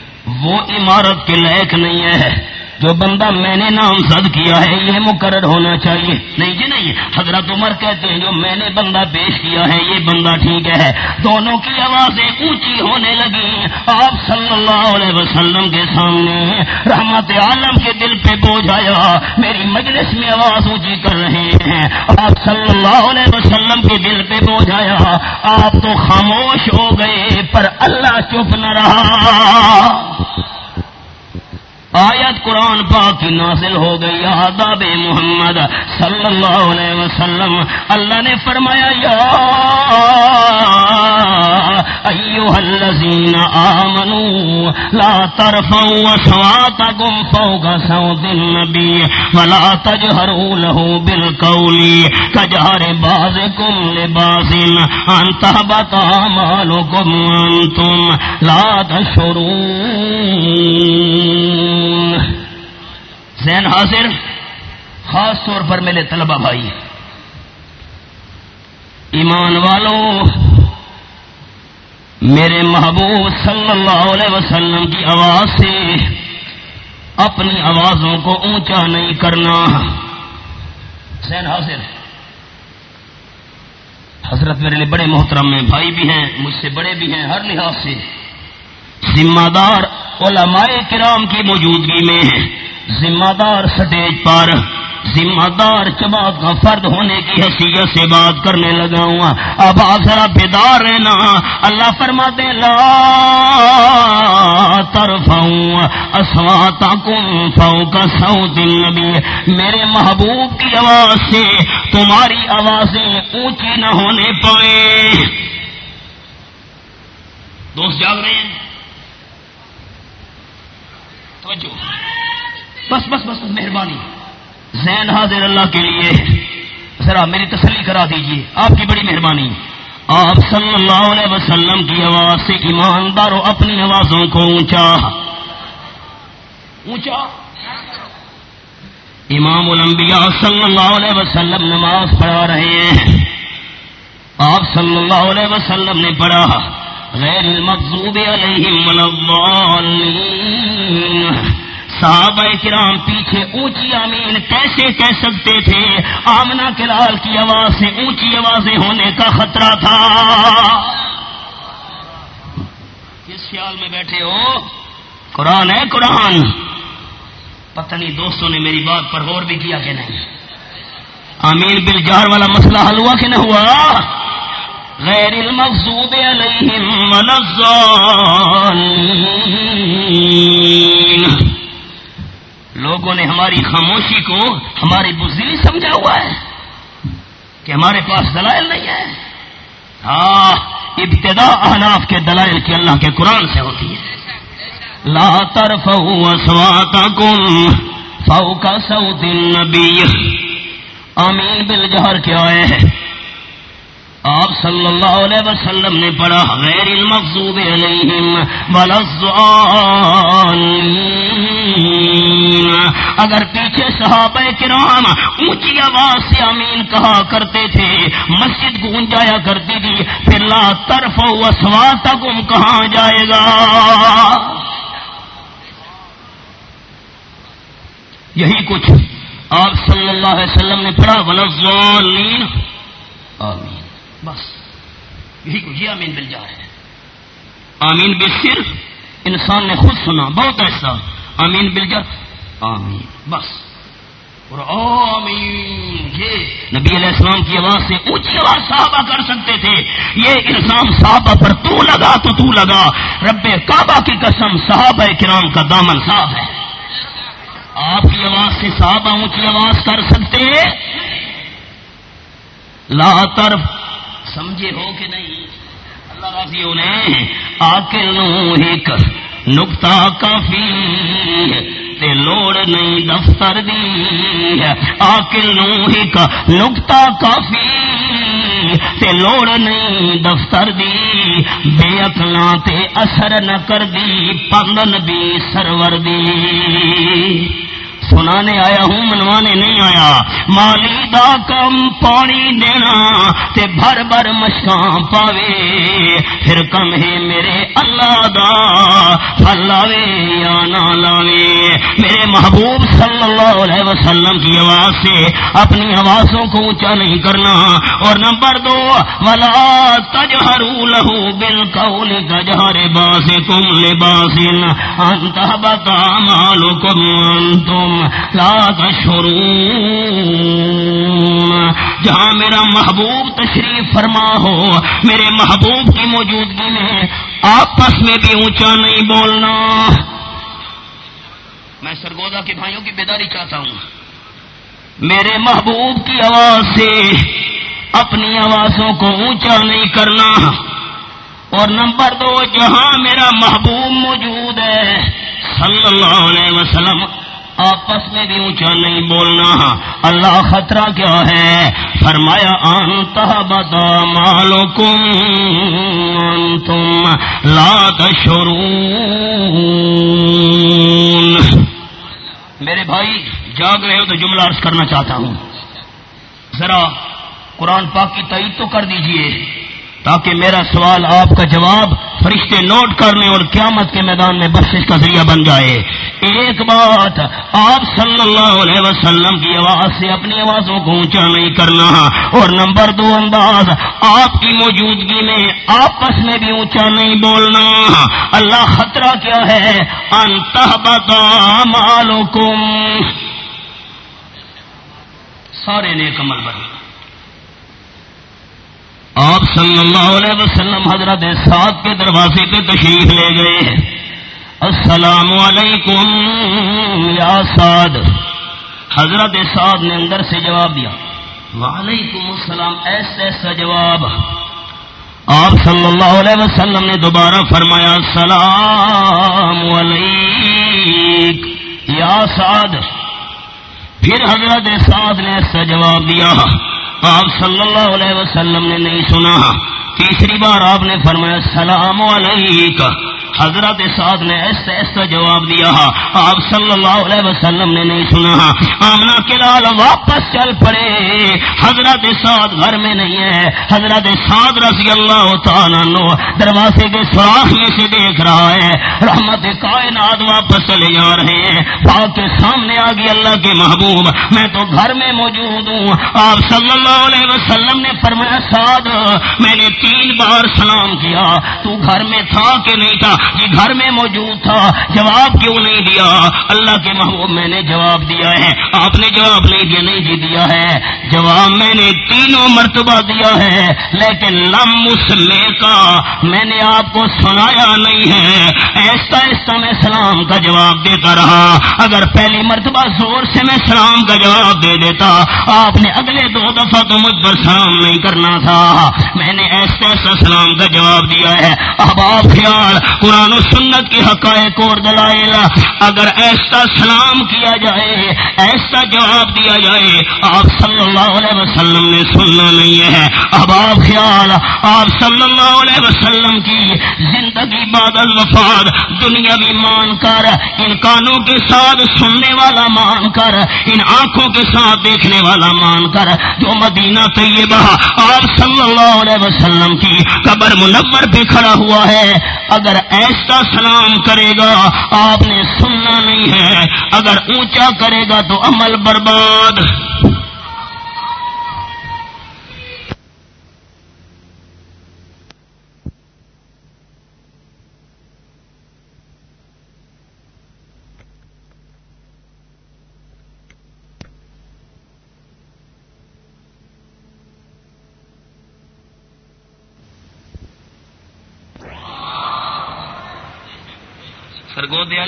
وہ عمارت کے لائق نہیں ہے۔ جو بندہ میں نے نامزد کیا ہے، یہ مقرر ہونا چاہیے۔ نہیں جی نہیں، حضرت عمر کہتے ہیں، جو میں نے بندہ پیش کیا ہے، یہ بندہ ٹھیک ہے۔ دونوں کی آوازیں اونچی ہونے لگی۔ آپ صلی اللہ علیہ وسلم کے سامنے رحمت عالم کے دل پہ بوجھ آیا۔ میری مجلس میں آواز اونچی کر رہے ہیں۔ آپ صلی اللہ علیہ وسلم کے دل پہ بوجھ آیا۔ آپ تو خاموش ہو گئے، پر اللہ چپ نہ رہا۔ آیت قرآن پاک نازل ہو گئی، آداب محمد صلی اللہ علیہ وسلم۔ اللہ نے فرمایا، یا ایوہ الذین آمنوا لا ترفعوا اصواتکم فوق صوت النبی ولا تجهروا له بالقول۔ كجهر بعضكم لبعض۔ ان تهبط اعمالكم وانتم لا تشعرون۔ زین حاضر، خاص طور پر میرے طلبہ بھائی۔ ایمان والوں میرے محبوب صلی اللہ علیہ وسلم کی آواز سے اپنی آوازوں کو اونچا نہیں کرنا۔ زین حاضر، حضرت میرے لیے بڑے محترم ہیں بھائی بھی ہیں، مجھ سے بڑے بھی ہیں، ہر لحاظ سے۔ ذمہ دار علماء کرام کی موجودگی میں ہیں۔ ذمہ دار سٹیج پر ذمہ دار جماعت کا فرد ہونے کی حیثیت سے بات کرنے لگا ہوں۔ اب آپ ذرا بیدار رہنا۔ اللہ فرما دے لا ترفاؤں اسواتا کم فاؤ کا سو میرے محبوب کی آواز سے تمہاری آوازیں اونچی نہ ہونے پائے۔ دوست جاگ رہے ہیں؟ توجہ۔ بس بس بس مہربانی۔ زین حاضر اللہ کے لیے ذرا میری تسلی کرا دیجیے۔ آپ کی بڑی مہربانی۔ آپ صلی اللہ علیہ وسلم کی آواز سے ایمانداروں اپنی آوازوں کو اونچا۔ اونچا؟ امام الانبیاء صلی اللہ علیہ وسلم نماز پڑھا رہے ہیں۔ آپ صلی اللہ علیہ وسلم نے پڑھا، غیر المغضوب علیہم صحابہ کرام پیچھے اونچی امین کیسے کہہ سکتے تھے؟ آمنا کلال کی آواز سے اونچی آوازیں ہونے کا خطرہ تھا۔ کس خیال میں بیٹھے ہو؟ قرآن ہے قرآن۔ پتہ نہیں دوستوں نے میری بات پر غور بھی کیا کہ نہیں۔ امین بل جار والا مسئلہ حل ہوا کہ نہ ہوا؟ غیر المغضوب علیہم ولا الضالین۔ لوگوں نے ہماری خاموشی کو ہماری بزدلی سمجھا ہوا ہے کہ ہمارے پاس دلائل نہیں ہے ہاں ابتدا احناف کے دلائل کی اللہ کے قرآن سے ہوتی ہے۔ لا ترفعوا اصواتکم فوق صوت النبی۔ آمین بالجہر کیا ہے آپ صلی اللہ علیہ وسلم نے پڑھا، غیر المغضوب علیہم اگر پیچھے صحابہ کرام اونچی آواز سے امین کہا کرتے تھے، مسجد گونجایا کرتی تھی، پھر لا طرف و سوات کہاں جائے گا؟ یہی کچھ آپ صلی اللہ علیہ وسلم نے پڑھا ولزالین آمین۔ بس یہی کو یہ آمین مل جائے۔ آمین بھی صرف انسان نے خود سنا بہت ایسا آمین بل جا آمین۔ بس۔ اور آمین یہ نبی علیہ السلام کی آواز سے اونچی آواز صحابہ کر سکتے تھے۔ یہ الزام صحابہ پر تو لگا تو تو لگا۔ رب کعبہ کی قسم صحابہ کرام کا دامن صاف ہے۔ آپ کی آواز سے صحابہ اونچی آواز کر سکتے۔ لا طرف سمجھے ہو کہ نہیں؟ اللہ راضی نے آ کے نکتا کافی تے لوڑ نہیں دفتر دی آکل نو ایک نکتا کافی تے لوڑ نہیں دفتر دی۔ بے اکلاں تے اثر نہ کر دی۔ پندن بھی سرور دی۔ سنانے آیا ہوں، منوانے نہیں آیا۔ مالی دا کم پانی دینا تے بھر بھر مشکاں پاوے۔ پھر کم ہے میرے اللہ دا پھل لاوے یا نہ لاوے۔ میرے محبوب صلی اللہ علیہ وسلم کی آواز سے اپنی آوازوں کو اونچا نہیں کرنا۔ اور نمبر دو، ولا تجہرو لہو بالقول کجہر باسکم لباسن انت بتا مالکم انتم لا تشرون جہاں میرا محبوب تشریف فرما ہو، میرے محبوب کی موجودگی میں آپس میں بھی اونچا نہیں بولنا۔ میں سرگودا کے بھائیوں کی بیداری چاہتا ہوں۔ میرے محبوب کی آواز سے اپنی آوازوں کو اونچا نہیں کرنا۔ اور نمبر دو، جہاں میرا محبوب موجود ہے، صلی اللہ علیہ وسلم آپس میں بھی اونچا نہیں بولنا۔ اللہ خطرہ کیا ہے؟ فرمایا انت بتا مالو کم تم لات میرے بھائی، جاگ رہے ہو تو جملہ عرض کرنا چاہتا ہوں۔ ذرا قرآن پاک کی تعید تو کر دیجیے۔ تاکہ میرا سوال آپ کا جواب فرشتے نوٹ کرنے اور قیامت کے میدان میں بخش کا ذریعہ بن جائے۔ ایک بات، آپ صلی اللہ علیہ وسلم کی آواز سے اپنی آوازوں کو اونچا نہیں کرنا اور نمبر دو انداز، آپ کی موجودگی میں آپس میں بھی اونچا نہیں بولنا۔ اللہ خطرہ کیا ہے؟ انتہ مالکم سارے نیک عمل بنے آپ صلی اللہ علیہ وسلم حضرت سات کے دروازے پہ تشریف لے گئے السلام علیکم یا سعد۔ حضرت سعد نے اندر سے جواب دیا۔ وعلیکم السلام، ایسا ایسا جواب۔ آپ صلی اللہ علیہ وسلم نے دوبارہ فرمایا، السلام علیک یا سعد۔ پھر حضرت سعد نے ایسا جواب دیا۔ آپ صلی اللہ علیہ وسلم نے نہیں سنا۔ تیسری بار آپ نے فرمایا، سلام علیکم حضرت سعد نے ایسا ایسا جواب دیا، آپ صلی اللہ علیہ وسلم نے نہیں سنا۔ آمنا کے لال واپس چل پڑے۔ حضرت سعد گھر میں نہیں ہے۔ حضرت سعد رضی اللہ تعالیٰ نو دروازے کے سوراخ میں سے دیکھ رہا ہے۔ رحمت کائنات واپس چلے جا رہے ہیں۔ پاک کے سامنے آ گئی اللہ کے محبوب۔ میں تو گھر میں موجود ہوں۔ آپ صلی اللہ علیہ وسلم نے فرمایا، سعد، میں نے تین بار سلام کیا۔ تو گھر میں تھا کہ نہیں تھا؟ یہ گھر میں موجود تھا، جواب کیوں نہیں دیا؟ اللہ کے محبوب میں نے جواب دیا ہے۔ آپ نے جواب نہیں دیا، نہیں جی دیا ہے۔ جواب میں نے تینوں مرتبہ دیا ہے، لیکن لم مسلے کا میں نے آپ کو سنایا نہیں ہے۔ ایسا ایسا میں سلام کا جواب دیتا رہا۔ اگر پہلی مرتبہ زور سے میں سلام کا جواب دے دیتا، آپ نے اگلے دو دفعہ تو مجھ پر سلام نہیں کرنا تھا۔ میں نے ایسا ایسا سلام کا جواب دیا ہے۔ اب آپ خیال قرآن و سنت کی حقائق اور دلائل اگر ایسا سلام کیا جائے، ایسا جواب دیا جائے، آپ صلی اللہ علیہ وسلم نے سننا نہیں ہے۔ اب آپ خیال، آپ صلی اللہ علیہ وسلم کی زندگی بادل وفاد دنیا بھی مان کر، ان کانوں کے ساتھ سننے والا مان کر، ان آنکھوں کے ساتھ دیکھنے والا مان کر، جو مدینہ طیبہ، آپ صلی اللہ علیہ وسلم کی قبر منور پہ کھڑا ہوا ہے، اگر ایسا سلام کرے گا۔ آپ نے سننا نہیں ہے۔ اگر اونچا کرے گا تو عمل برباد۔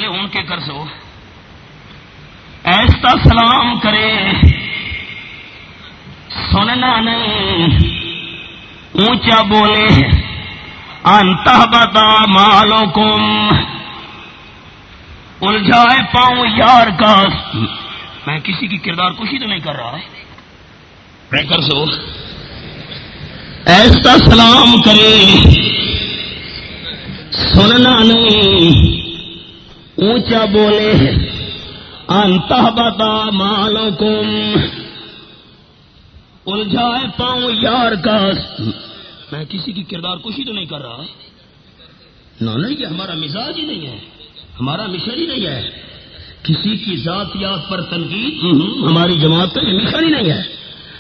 سرگو دیالے ان کے کر سو ایسا سلام کرے۔ سننا نہیں اونچا بولے۔ انت بتا مالو کم الجھائے پاؤں یار کا۔ میں کسی کی کردار کشی تو نہیں کر رہا کر سو ایسا سلام کرے۔ سننا نہیں اونچا بولے انت بتا مالو کم الجھائے پاؤں یار کا۔ میں کسی کی کردار کشی تو نہیں کر رہا۔ نہ نہیں یہ ہمارا مزاج ہی نہیں ہے۔ ہمارا مشن ہی نہیں ہے۔ کسی کی ذاتیات پر تنقید ہماری جماعت کا یہ مشن ہی نہیں ہے۔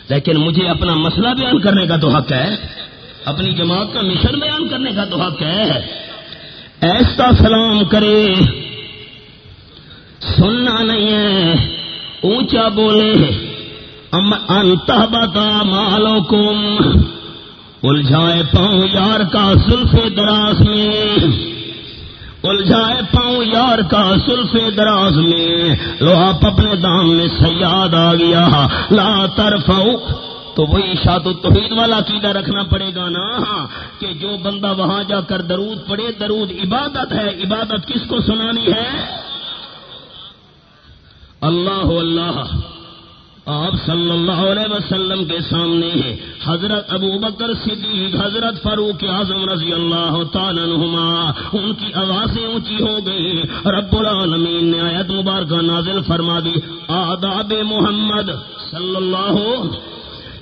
لیکن مجھے اپنا مسئلہ بیان کرنے کا تو حق ہے۔ اپنی جماعت کا مشن بیان کرنے کا تو حق ہے۔ ایسا سلام کرے۔ سننا نہیں ہے، اونچا بولے۔ انت بتا مالو کم الجھائے پاؤں یار کا سلف دراز میں۔ الجھائے پاؤں یار کا سلف دراز میں۔ لو آپ اپنے دام میں سیاد آ گیا۔ لا طرف تو وہی شاد توحید والا عقیدہ رکھنا پڑے گا نا۔ کہ جو بندہ وہاں جا کر درود پڑے درود عبادت ہے۔ عبادت کس کو سنانی ہے؟ اللہ اللہ آپ صلی اللہ علیہ وسلم کے سامنے ہے حضرت ابو بکر صدیق، حضرت فاروق اعظم رضی اللہ تعالیٰ نما ان کی آوازیں اونچی ہو گئی رب العالمین نے آیت مبارکہ نازل فرما دی۔ آداب محمد صلی اللہ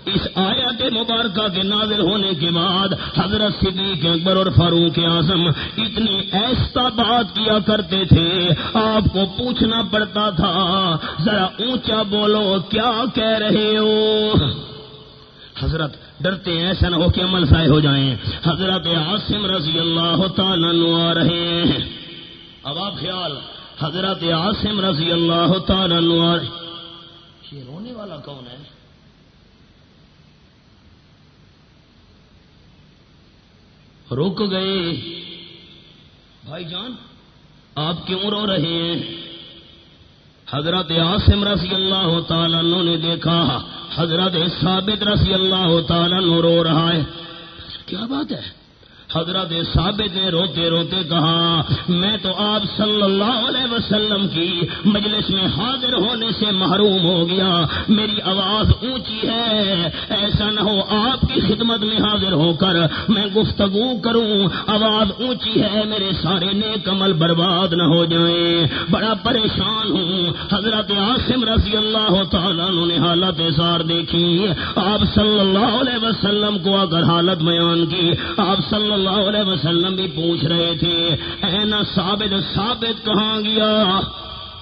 اس آیت مبارکہ کے نازل ہونے کے بعد حضرت صدیق اکبر اور فاروق اعظم اتنی ایسا بات کیا کرتے تھے، آپ کو پوچھنا پڑتا تھا، ذرا اونچا بولو، کیا کہہ رہے ہو؟ حضرت ڈرتے ہیں ایسا نہ ہو کہ عمل سائے ہو جائیں۔ حضرت عاصم رضی اللہ تعالیٰ آ رہے ہیں۔ اب آپ خیال، حضرت عاصم رضی اللہ تعالیٰ یہ رونے والا کون ہے؟ رک گئے۔ بھائی جان، آپ کیوں رو رہے ہیں؟ حضرت عاصم رضی اللہ تعالیٰ نے دیکھا، حضرت ثابت رضی اللہ تعالیٰ رو رہا ہے۔ کیا بات ہے؟ حضرت ثابت نے روتے روتے کہا، میں تو آپ صلی اللہ علیہ وسلم کی مجلس میں حاضر ہونے سے محروم ہو گیا۔ میری آواز اونچی ہے، ایسا نہ ہو آپ کی خدمت میں حاضر ہو کر میں گفتگو کروں۔ آواز اونچی ہے، میرے سارے نیک عمل برباد نہ ہو جائیں۔ بڑا پریشان ہوں۔ حضرت عاصم رضی اللہ تعالیٰ نے حالت سار دیکھی۔ آپ صلی اللہ علیہ وسلم کو اگر حالت بیان کی، آپ صلی اللہ علیہ وسلم بھی پوچھ رہے تھے اے نا ثابت ثابت کہاں گیا؟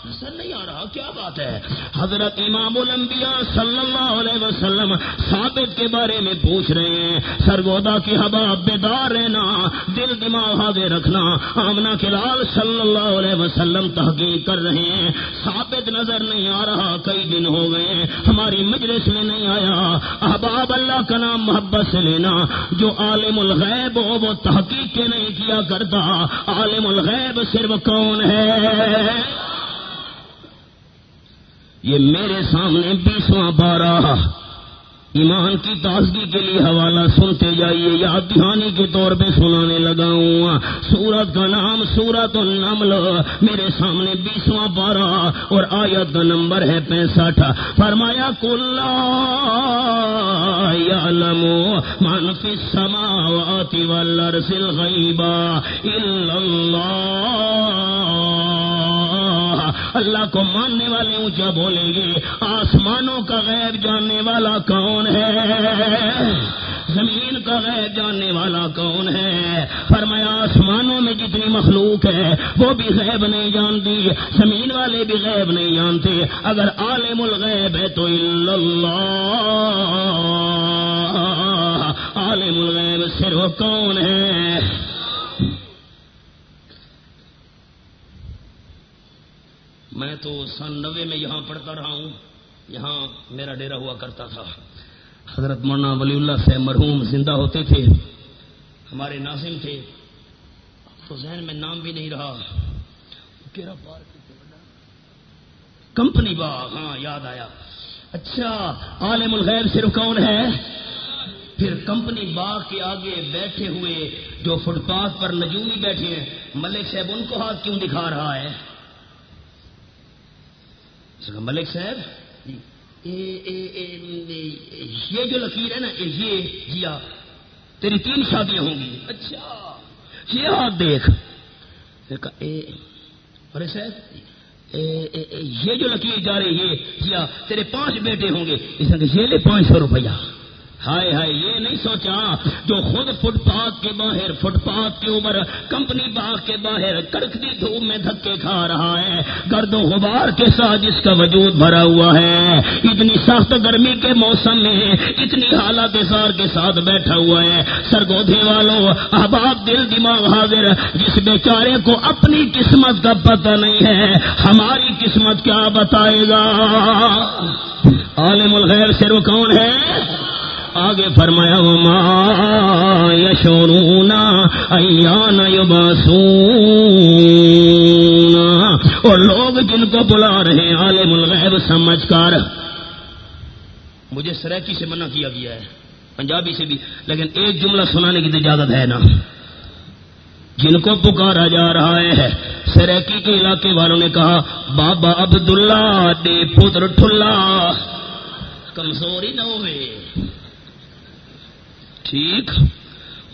نظر نہیں آ رہا، کیا بات ہے؟ حضرت امام الانبیاء صلی اللہ علیہ وسلم ثابت کے بارے میں پوچھ رہے ہیں، سرگودا کی ہوا بیدار رہنا، دل دماغ حاضر رکھنا آمنا کے لال صلی اللہ علیہ وسلم تحقیق کر رہے ہیں۔ ثابت نظر نہیں آ رہا، کئی دن ہو گئے ہماری مجلس میں نہیں آیا۔ احباب اللہ کا نام محبت سے لینا، جو عالم الغیب ہو، وہ تحقیق کے نہیں کیا کرتا؟ عالم الغیب صرف کون ہے؟ یہ میرے سامنے بیسواں بارہ۔ ایمان کی تازگی کے لیے حوالہ سنتے جائیے یا دہانی کے طور پہ سنانے لگا ہوں۔ سورت کا نام سورت النمل، میرے سامنے بیسواں بارہ اور آیت کا نمبر ہے پینسٹھ۔ فرمایا کل لمو منفی سماواتی والارض الغیبا اللہ۔ اللہ کو ماننے والے اونچا بولیں گے، آسمانوں کا غیب جاننے والا کون ہے؟ زمین کا غیب جاننے والا کون ہے؟ فرمایا، آسمانوں میں جتنی مخلوق ہے، وہ بھی غیب نہیں جانتی، زمین والے بھی غیب نہیں جانتے۔ اگر عالم الغیب ہے تو اللہ، عالم الغیب صرف کون ہے؟ میں تو سن نوے میں یہاں پڑھتا رہا ہوں۔ یہاں میرا ڈیرا ہوا کرتا تھا۔ حضرت مولانا ولی اللہ سے مرحوم زندہ ہوتے تھے۔ ہمارے ناظم تھے۔ تو ذہن میں نام بھی نہیں رہا۔ کمپنی باغ ہاں یاد آیا۔ اچھا عالم الغیب صرف کون ہے؟ پھر کمپنی باغ کے آگے بیٹھے ہوئے جو فٹ پاتھ پر نجومی بیٹھے ہیں، ملک صاحب ان کو ہاتھ کیوں دکھا رہا ہے؟ ملک صاحب یہ جو لکیر ہے نا یہ جیا تیری تین شادیاں ہوں گی۔ اچھا یہ ہاتھ دیکھ۔ ارے صاحب یہ جو لکیر جا رہی ہے جیا تیرے پانچ بیٹے ہوں گے۔ اس نے یہ لے پانچ سو روپیہ۔ ہائے ہائے، یہ نہیں سوچا جو خود فٹ پاتھ کے باہر، فٹ پاتھ کے اوپر کمپنی باغ کے باہر کڑکتی دھوپ میں دھکے کھا رہا ہے۔ گرد و غبار کے ساتھ جس کا وجود بھرا ہوا ہے۔ اتنی سخت گرمی کے موسم میں اتنی حالات سار کے ساتھ بیٹھا ہوا ہے۔ سرگودے والوں، احباب دل دماغ حاضر، جس بیچارے کو اپنی قسمت کا پتہ نہیں ہے، ہماری قسمت کیا بتائے گا؟ عالم الغیر صرف کون ہے؟ آگے فرمایا ما یشورونا ایان اور لوگ جن کو بلا رہے ہیں، عالم الغیب، سمجھ کر۔ مجھے سریکی سے منع کیا گیا ہے، پنجابی سے بھی، لیکن ایک جملہ سنانے کی تو اجازت ہے نا۔ جن کو پکارا جا رہا ہے، سریکی کے علاقے والوں نے کہا، بابا عبداللہ دے پتر ٹھلا۔ کمزوری نہ ہوئے۔ ٹھیک۔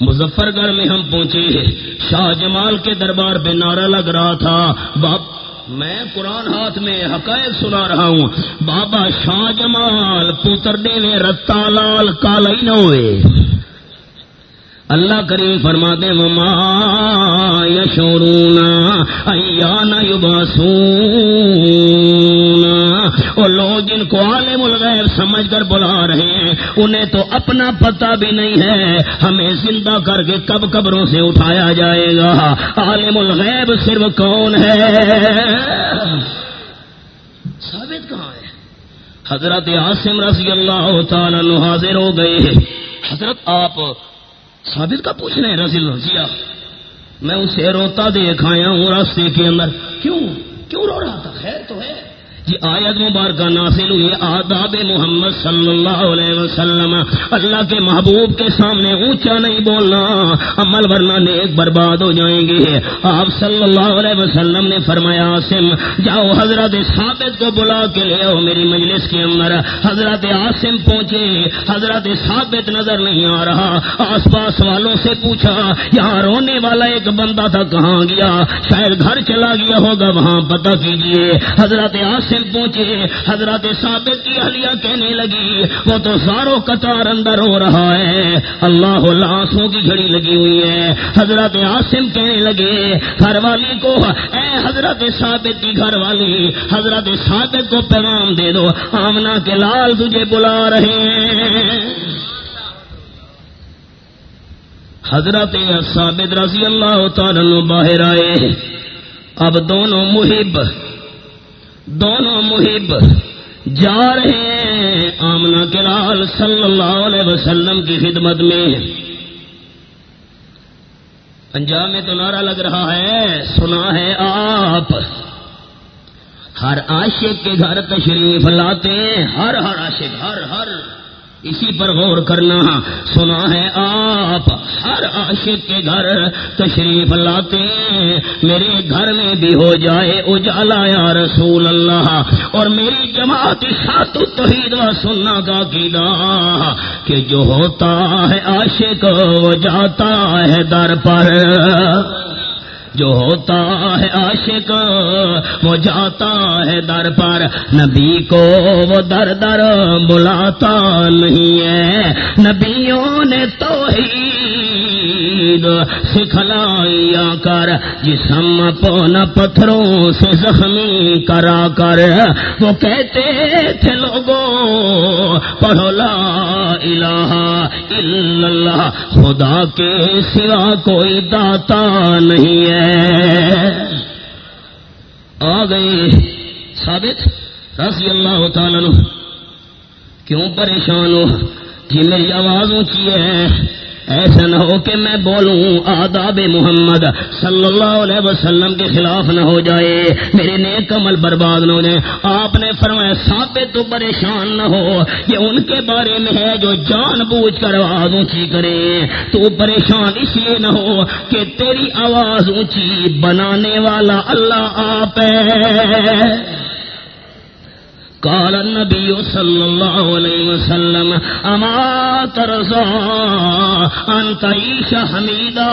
مظفر گڑھ میں ہم پہنچے۔ شاہ جمال کے دربار پہ نعرہ لگ رہا تھا۔ باپ میں قرآن ہاتھ میں حقائق سنا رہا ہوں۔ بابا شاہ جمال پوتر دے میں رتا لال کالا ہی نہ ہوئے اللہ کریم فرما دے مما یشورونا ایانا یباسونا اور لوگ جن کو عالم الغیب سمجھ کر بلا رہے ہیں، انہیں تو اپنا پتہ بھی نہیں ہے۔ ہمیں زندہ کر کے کب قبروں سے اٹھایا جائے گا؟ عالم الغیب صرف کون ہے؟ ثابت کہاں ہے؟ حضرت عاصم رضی اللہ تعالی حاضر ہو گئے حضرت آپ ثابت کا پوچھ رہے ہیں رضی جیا میں اسے روتا دیکھ آیا ہوں راستے کے اندر۔ کیوں؟ کیوں رو رہا تھا؟ خیر تو ہے۔ جی آیت مبارکہ ناصل ہوئی آداب محمد صلی اللہ علیہ وسلم۔ اللہ کے محبوب کے سامنے اونچا نہیں بولنا، عمل ورنہ نیک برباد ہو جائیں گے۔ آپ صلی اللہ علیہ وسلم نے فرمایا آسم جاؤ حضرت ثابت کو بلا کے لے آؤ میری مجلس کے اندر۔ حضرت آسم پہنچے، حضرت ثابت نظر نہیں آ رہا۔ آس پاس والوں سے پوچھا، یہاں رونے والا ایک بندہ تھا، کہاں گیا؟ شاید گھر چلا گیا ہوگا، وہاں پتہ کیجیے حضرت آسم پہنچے حضرت ثابت کی اہلیہ کہنے لگی، وہ تو ساروں قطار اندر ہو رہا ہے۔ اللہ لاسوں کی گھڑی لگی ہوئی ہے۔ حضرت عاصم کہنے لگے گھر والی کو، اے حضرت ثابت کی گھر والی حضرت ثابت کو پیغام دے دو آمنا کے لال تجھے بلا رہے ہیں۔ حضرت ثابت رضی اللہ تعالی باہر آئے۔ اب دونوں محب دونوں محب جا رہے ہیں آمنا کلال صلی اللہ علیہ وسلم کی خدمت میں۔ پنجاب میں تو نعرہ لگ رہا ہے، سنا ہے آپ۔ ہر عاشق کے گھر تشریف لاتے ہر ہر عاشق، ہر ہر۔ اسی پر غور کرنا سنا ہے آپ۔ ہر عاشق کے گھر تشریف لاتے، میرے گھر میں بھی ہو جائے اجالا یا رسول اللہ۔ اور میری جماعت سات توحید و سننا کا قیدا کہ جو ہوتا ہے عاشق وہ جاتا ہے در پر۔ جو ہوتا ہے عاشق، وہ جاتا ہے در پر۔ نبی کو وہ در در بلاتا نہیں ہے۔ نبیوں نے تو سکھلایا کر جسم پونا پتھروں سے زخمی کرا کر۔ وہ کہتے تھے لوگوں، پڑھو لا الہ الا اللہ، خدا کے سوا کوئی داتا نہیں ہے۔ آ گئے ثابت رضی اللہ تعالی کیوں پریشان ہو؟ جی میری آواز اونچی ہے۔ ایسا نہ ہو کہ میں بولوں آداب محمد صلی اللہ علیہ وسلم کے خلاف نہ ہو جائے۔ میرے نیک عمل برباد نہ ہو جائے۔ آپ نے فرمایا، ثابت تو پریشان نہ ہو۔ یہ ان کے بارے میں ہے جو جان بوجھ کر آواز اونچی کرے۔ تو پریشان اس لیے نہ ہو کہ تیری آواز اونچی بنانے والا اللہ آپ ہے۔ قال النبي صلى الله عليه وسلم، أما ترضى أن تعيش حميدا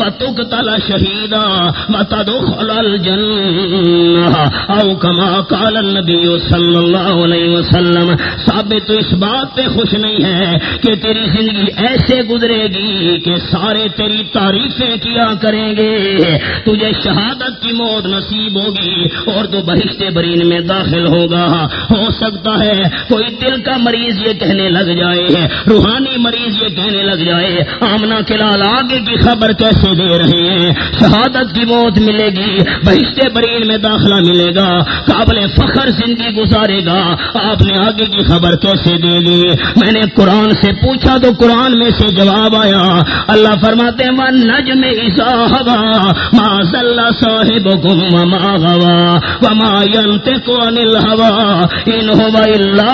وتقتل شهيدا وتدخل الجنة؟ أو كما قال النبي صلى الله عليه وسلم، ثابت اس بات پہ خوش نہیں ہے کہ تیری زندگی ایسے گزرے گی کہ سارے تیری تعریفیں کیا کریں گے۔ تجھے شہادت کی موت نصیب ہوگی اور تو بہشتے برین میں داخل ہوگا۔ ہو سکتا ہے۔ کوئی دل کا مریض یہ کہنے لگ جائے، روحانی مریض یہ کہنے لگ جائے آمنا کے لال آگے کی خبر کیسے دے رہے ہیں؟ شہادت کی موت ملے گی، بہشتے برین میں داخلہ ملے گا، قابل فخر زندگی گزارے گا۔ آپ نے آگے کی خبر کیسے دے لی میں نے قرآن سے پوچھا تو قرآن میں سے جواب آیا۔ اللہ فرماتے من نجم عیسا ہوا ما صلی صاحب گم ما ہوا وما ينطق عن الهوى۔ ان هو الا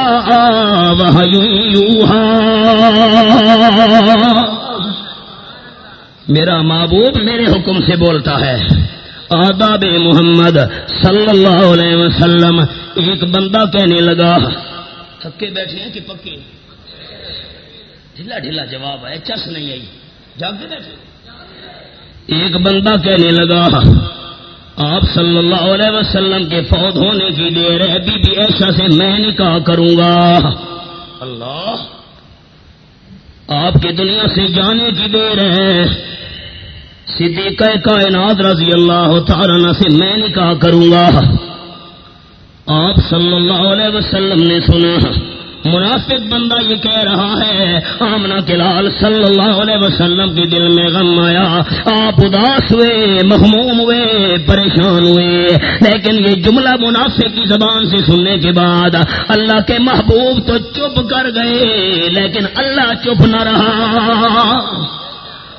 وحي يوحى. میرا محبوب میرے حکم سے بولتا ہے۔ آداب محمد صلی اللہ علیہ وسلم، ایک بندہ کہنے لگا، تھکے بیٹھے ہیں کہ پکے؟ ڈھیلا ڈھیلا جواب ہے، چس نہیں آئی۔ جاگتے بیٹھے؟ ایک بندہ کہنے لگا آپ صلی اللہ علیہ وسلم کے فوت ہونے کی جی دیر ہے بی بی ایشا سے میں نکاح کروں گا۔ اللہ۔ آپ کی دنیا سے جانے جی کی دیر ہے صدیقہ کائنات رضی اللہ تعالی سے میں نکاح کروں گا۔ آپ صلی اللہ علیہ وسلم نے سنا۔ منافق بندہ یہ کہہ رہا ہے آمنا کے لال صلی اللہ علیہ وسلم کے دل میں غم آیا۔ آپ اداس ہوئے محموم ہوئے، پریشان ہوئے۔ لیکن یہ جملہ منافق کی زبان سے سننے کے بعد اللہ کے محبوب تو چپ کر گئے، لیکن اللہ چپ نہ رہا۔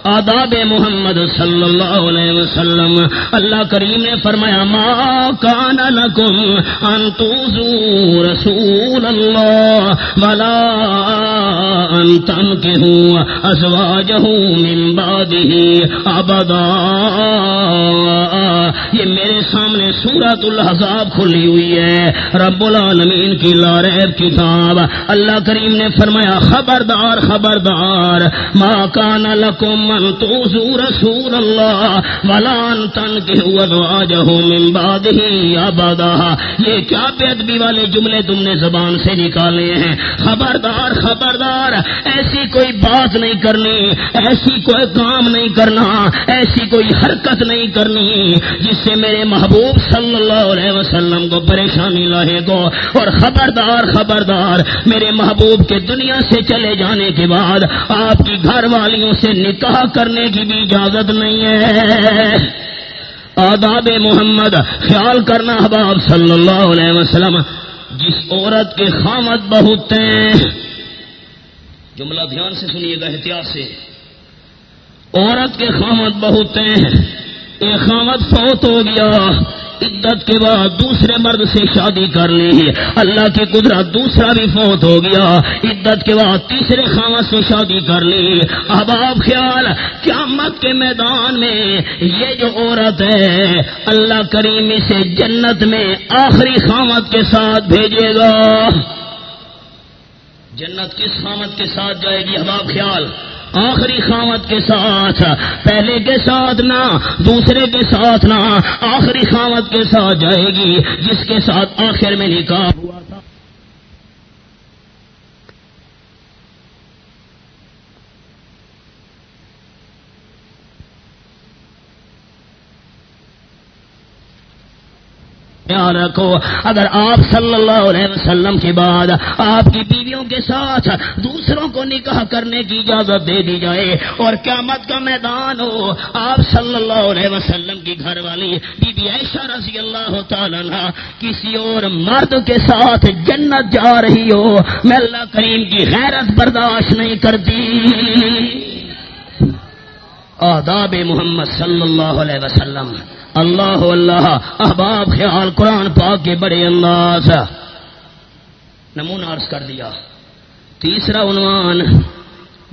آداب محمد صلی اللہ علیہ وسلم۔ اللہ کریم نے فرمایا، ما کان لکم ان توزو رسول اللہ ولا ان تنکہو ازواجہو من بعدہ ابدا. یہ میرے سامنے سورت الحضاب کھلی ہوئی ہے۔ رب العالمین کی لارب کتاب۔ اللہ کریم نے فرمایا، خبردار خبردار، ما کان لکم من توزو رسول اللہ ولان تن کے من بعد ہی آبادا یہ کیا بے والے جملے تم نے زبان سے نکالے ہیں؟ خبردار خبردار، ایسی کوئی بات نہیں کرنی، ایسی کوئی کام نہیں کرنا، ایسی کوئی حرکت نہیں کرنی جس سے میرے محبوب صلی اللہ علیہ وسلم کو پریشانی لاہے گو۔ اور خبردار خبردار، میرے محبوب کے دنیا سے چلے جانے کے بعد آپ کی گھر والیوں سے نکاح کرنے کی بھی اجازت نہیں ہے۔ آداب محمد، خیال کرنا حباب صلی اللہ علیہ وسلم، جس عورت کے خامت بہت ہیں۔ جملہ دھیان سے سنیے گا، احتیاط سے۔ عورت کے خامت بہت ہیں۔ ایک خامت فوت ہو گیا۔ عدت کے بعد دوسرے مرد سے شادی کر لی۔ اللہ کی قدرت دوسرا بھی فوت ہو گیا۔ عدت کے بعد تیسرے خامت سے شادی کر لی۔ اب آپ خیال، قیامت کے میدان میں یہ جو عورت ہے، اللہ کریم سے جنت میں آخری خامت کے ساتھ بھیجے گا۔ جنت کس خامت کے ساتھ جائے گی؟ اب آپ خیال۔ آخری خامت کے ساتھ، پہلے کے ساتھ نہ، دوسرے کے ساتھ نہ، آخری خامت کے ساتھ جائے گی، جس کے ساتھ آخر میں نکاح ہوا تھا۔ رکھو۔ اگر آپ صلی اللہ علیہ وسلم کے بعد آپ کی بیویوں کے ساتھ دوسروں کو نکاح کرنے کی اجازت دے دی جائے اور قیامت کا میدان ہو، آپ صلی اللہ علیہ وسلم کی گھر والی بی بی عائشہ رضی اللہ تعالی کسی اور مرد کے ساتھ جنت جا رہی ہو، میں اللہ کریم کی غیرت برداشت نہیں کرتی۔ آداب محمد صلی اللہ علیہ وسلم۔ اللہ اللہ احباب خیال قرآن پاک کے بڑے انداز نمونہ عرض کر دیا۔ تیسرا عنوان،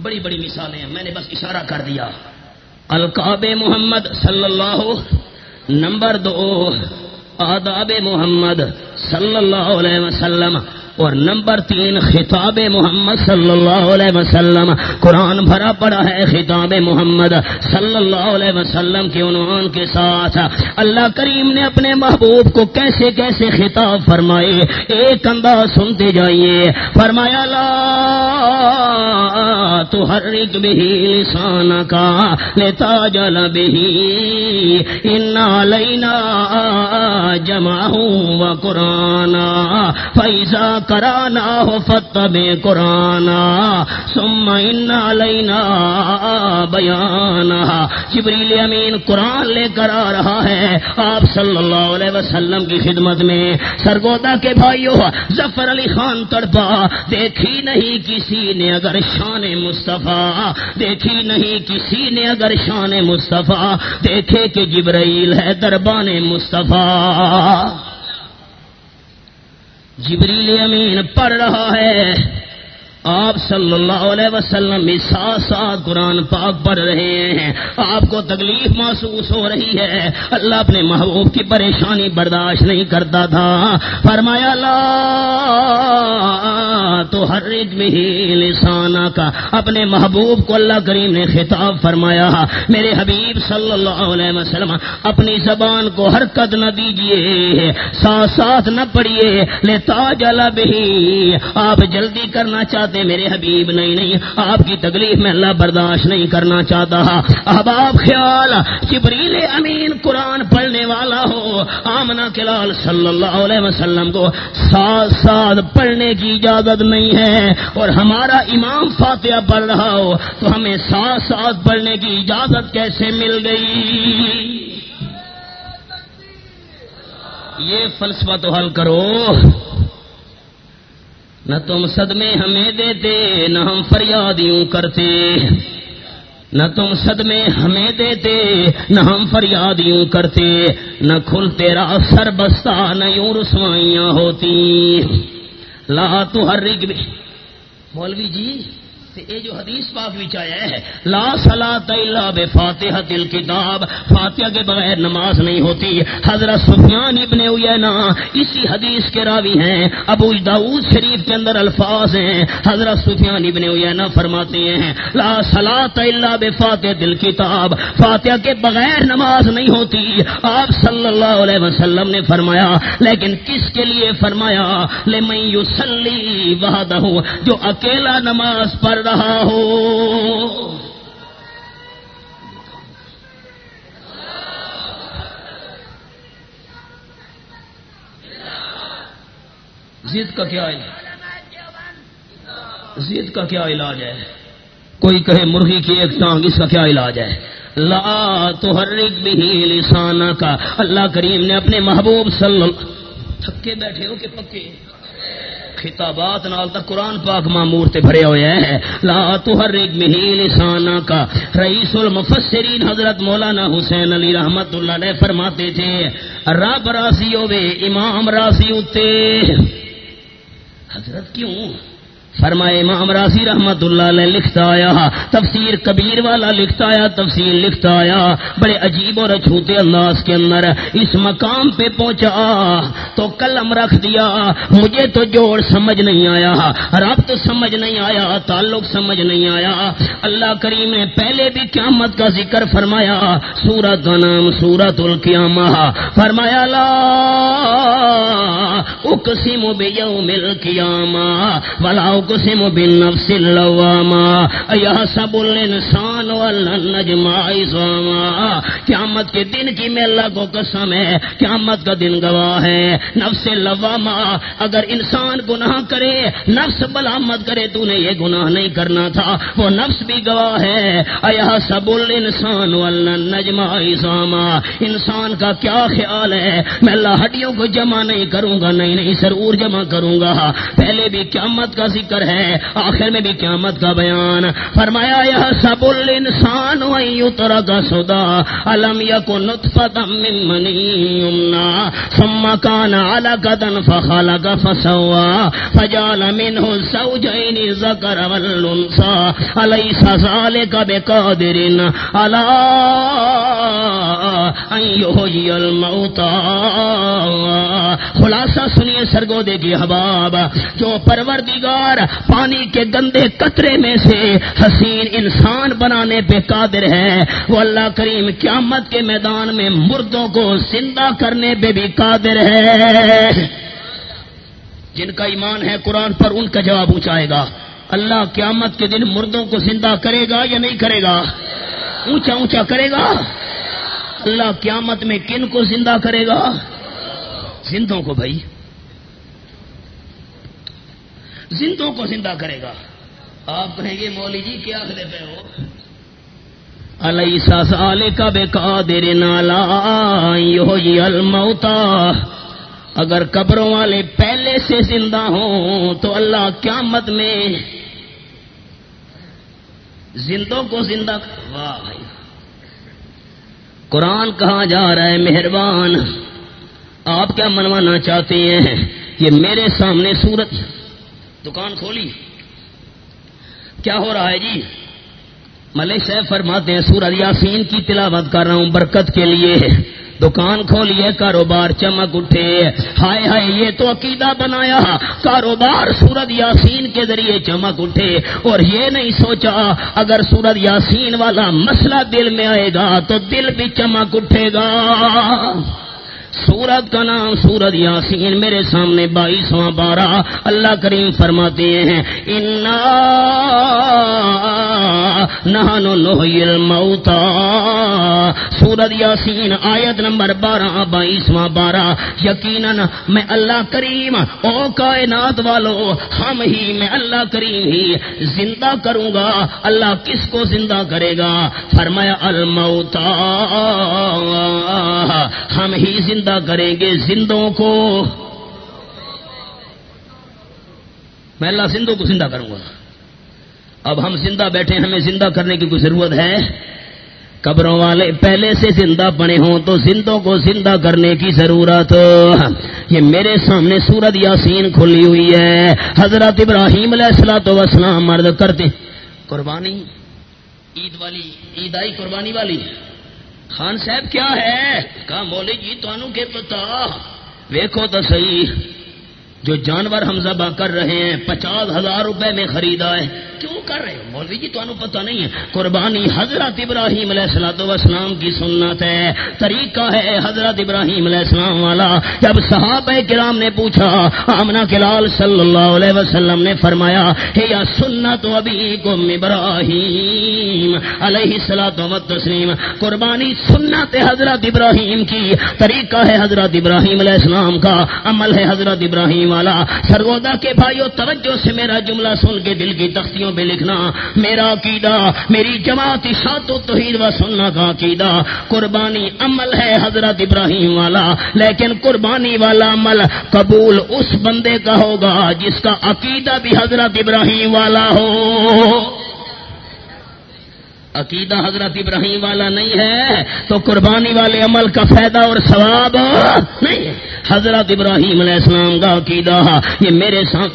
بڑی بڑی مثالیں ہیں میں نے بس اشارہ کر دیا۔ القاب محمد صلی اللہ، نمبر دو، آداب محمد صلی اللہ علیہ وسلم۔ اور نمبر تین، خطاب محمد صلی اللہ علیہ وسلم۔ قرآن بھرا پڑا ہے خطاب محمد صلی اللہ علیہ وسلم کے عنوان کے ساتھ۔ اللہ کریم نے اپنے محبوب کو کیسے کیسے خطاب فرمائے؟ ایک انداز سنتے جائیے۔ فرمایا، لا تو ہر ایک بھی لسان کا لیتا جل بھی لینا جمع ہوں و قرآن۔ فیضا کرانا ہو فتب قرآن سم لینا بیان جبریل امین قرآن لے کر آ رہا ہے۔ آپ صلی اللہ علیہ وسلم کی خدمت میں۔ سرگودا کے بھائیوں ظفر علی خان تڑپا۔ دیکھی نہیں کسی نے اگر شان مصطفیٰ۔ دیکھی نہیں کسی نے اگر شان مصطفیٰ۔ دیکھے کہ جبرائیل ہے دربان مصطفیٰ۔ جبریل امین پڑھ رہا ہے۔ آپ صلی اللہ علیہ وسلم ساتھ ساتھ قرآن پاک پڑھ رہے ہیں۔ آپ کو تکلیف محسوس ہو رہی ہے۔ اللہ اپنے محبوب کی پریشانی برداشت نہیں کرتا تھا۔ فرمایا، لا، تو ہر ایک میں ہی لسانہ کا۔ اپنے محبوب کو اللہ کریم نے خطاب فرمایا، میرے حبیب صلی اللہ علیہ وسلم، اپنی زبان کو حرکت نہ دیجیے ساتھ ساتھ نہ پڑھیے لیتا جلا بھی آپ جلدی کرنا چاہتے چاہتے میرے حبیب نہیں نہیں۔ آپ کی تکلیف میں اللہ برداشت نہیں کرنا چاہتا۔ اب آپ خیال، جبریل امین قرآن پڑھنے والا ہو۔ آمنا کے لال صلی اللہ علیہ وسلم کو ساتھ ساتھ پڑھنے کی اجازت نہیں ہے۔ اور ہمارا امام فاتحہ پڑھ رہا ہو، تو ہمیں ساتھ ساتھ پڑھنے کی اجازت کیسے مل گئی؟ یہ فلسفہ تو حل کرو۔ نہ تم صدمے ہمیں دیتے، نہ ہم فریاد یوں کرتے۔ نہ تم صدمے ہمیں دیتے، نہ ہم فریاد یوں کرتے۔ نہ کھل تیرا سر بستا نہ یوں رسوائیاں ہوتی۔ لا تو ہر رگ مولوی جی یہ جو حدیث پاک آیا ہے، لا سلا بے فاتح دل کتاب فاتحہ کے بغیر نماز نہیں ہوتی۔ حضرت سفیان ابن اینا اسی حدیث کے راوی ہیں۔ ابو داود شریف کے اندر الفاظ ہیں۔ حضرت سفیان ابن اینا فرماتے ہیں، لا سلا بے فاتح دل کتاب فاتحہ کے بغیر نماز نہیں ہوتی۔ آپ صلی اللہ علیہ وسلم نے فرمایا، لیکن کس کے لیے فرمایا؟ لے میں یو سلی جو اکیلا نماز پڑھ رہا ہو۔ ضد کا کیا علاج؟ ضد کا کیا علاج ہے؟ کوئی کہے مرغی کی ایک ٹانگ، اس کا کیا علاج ہے؟ لا تو ہر ایک بھی لسانہ کا اللہ کریم نے اپنے محبوب صلی اللہ تھکے بیٹھے ہو کہ پکے۔ خطابات نال تک قرآن پاک مامور تے بھرے ہوئے ہیں۔ لا تحرک ہر مہی لسانہ کا رئیس المفسرین حضرت مولانا حسین علی رحمت اللہ نے فرماتے تھے، رب راسی ہوے امام راسی ہوتے۔ حضرت کیوں؟ فرمائے امام راسی رحمت اللہ علیہ لکھتا آیا، تفسیر کبیر والا لکھتا آیا، تفسیر لکھتا آیا، بڑے عجیب اور اچھوتے انداز کے اندر اس مقام پہ پہنچا، تو قلم رکھ دیا، مجھے تو جوڑ سمجھ نہیں آیا رب تو سمجھ نہیں آیا، تعلق سمجھ نہیں آیا۔ اللہ کریم نے پہلے بھی قیامت کا ذکر فرمایا، سورت کا نام سورت القیامہ۔ فرمایا، لا اقسم بیوم القیامہ، ولا اقسم بالنفس اللواما یحسب الانسان والنجم عظاما. قیامت کے دن کی میں اللہ کو قسم ہے. قیامت کا دن گواہ ہے. نفس لواما اگر انسان گناہ کرے، نفس بلامت کرے، تو نے یہ گناہ نہیں کرنا تھا. وہ نفس بھی گواہ ہے. ایا سب الانسان والنجم عظاما. انسان کا کیا خیال ہے؟ میں اللہ ہڈیوں کو جمع نہیں کروں گا، نہیں نہیں، ضرور جمع کروں گا. پہلے بھی قیامت کا ذکر ذکر ہے۔ آخر میں بھی قیامت کا بیان۔ فرمایا یہ سب الانسان ان يترك سدا الم يكن نطفه من مني يمنى ثم كان علقه فخلق فسوى فجعل منه الزوجين الذكر والانثى اليس ذلك بقادر على ان يحيي الموتى خلاصہ سنیے سرگودے کی حباب جو پروردگار پانی کے گندے قطرے میں سے حسین انسان بنانے پہ قادر ہے۔ وہ اللہ کریم قیامت کے میدان میں مردوں کو زندہ کرنے پہ بھی قادر ہے۔ جن کا ایمان ہے قرآن پر ان کا جواب اونچائے گا۔ اللہ قیامت کے دن مردوں کو زندہ کرے گا یا نہیں کرے گا؟ اونچا اونچا کرے گا۔ اللہ قیامت میں کن کو زندہ کرے گا؟ زندوں کو بھائی۔ زندوں کو زندہ کرے گا۔ آپ کہیں گے مولی جی کیا کرے پہ ہو؟ علیہ کا بے قادر نالا یہ جی الموتا۔ اگر قبروں والے پہلے سے زندہ ہوں تو اللہ قیامت میں زندوں کو زندہ واہ بھائی۔ قرآن کہا جا رہا ہے، مہربان۔ آپ کیا منوانا چاہتے ہیں یہ میرے سامنے سورت دکان کھولی۔ کیا ہو رہا ہے جی؟ ملک صاحب فرماتے ہیں سورج یاسین کی تلاوت کر رہا ہوں برکت کے لیے۔ دکان کھولیے کاروبار چمک اٹھے۔ ہائے ہائے، یہ تو عقیدہ بنایا۔ کاروبار سورج یاسین کے ذریعے چمک اٹھے۔ اور یہ نہیں سوچا، اگر سورج یاسین والا مسئلہ دل میں آئے گا تو دل بھی چمک اٹھے گا۔ سورت کا نام سورت یاسین میرے سامنے بائیسواں بارہ اللہ کریم فرماتے ہیں موتا سورت یاسین آیت نمبر بارہ، بائیسواں بارہ۔ یقیناً میں اللہ کریم، او کائنات والو، ہم ہی میں اللہ کریم ہی زندہ کروں گا، اللہ کس کو زندہ کرے گا؟ فرمایا الموتا ہم ہی زندہ زندہ کریں گے زندوں کو۔ میں اللہ زندوں کو زندہ کروں گا۔ اب ہم زندہ بیٹھے ہمیں زندہ کرنے کی کوئی ضرورت ہے؟ قبروں والے پہلے سے زندہ بنے ہوں تو زندوں کو زندہ کرنے کی ضرورت۔ یہ میرے سامنے سورت یاسین کھلی ہوئی ہے۔ حضرت ابراہیم علیہ السلام تو وسلام مرد کرتے قربانی، عید والی عید آئی قربانی والی۔ خان صاحب کیا ہے؟ کہا مولی جی تنوع کے پتا۔ ویکو تو صحیح، جو جانور ہم ذبح کر رہے ہیں، پچاس ہزار روپے میں خریدا ہے۔ کیوں کر رہے ہو؟ مولوی جی تمہیں پتہ نہیں ہے۔ قربانی حضرت ابراہیم علیہ السلام وسلام کی سنت ہے۔ طریقہ ہے حضرت ابراہیم علیہ السلام والا۔ جب صحابہ کرام نے پوچھا آمنا کلال صلی اللہ علیہ وسلم نے فرمایا ہے یا سنت ابھی گم ابراہیم علیہ السلام و تسلیم قربانی سنت حضرت ابراہیم کی۔ طریقہ ہے حضرت ابراہیم علیہ السلام کا۔ عمل ہے حضرت ابراہیم والا۔ سرگودا کے بھائیوں توجہ سے میرا جملہ سن کے دل کی تختیوں پہ لکھنا، میرا عقیدہ، میری جماعت شاط و توحید و سننا کا عقیدہ۔ قربانی عمل ہے حضرت ابراہیم والا، لیکن قربانی والا عمل قبول اس بندے کا ہوگا جس کا عقیدہ بھی حضرت ابراہیم والا ہو۔ عقیدہ حضرت ابراہیم والا نہیں ہے، تو قربانی والے عمل کا فائدہ اور ثواب نہیں حضرت ابراہیم علیہ السلام کا عقیدہ، یہ میرے ساتھ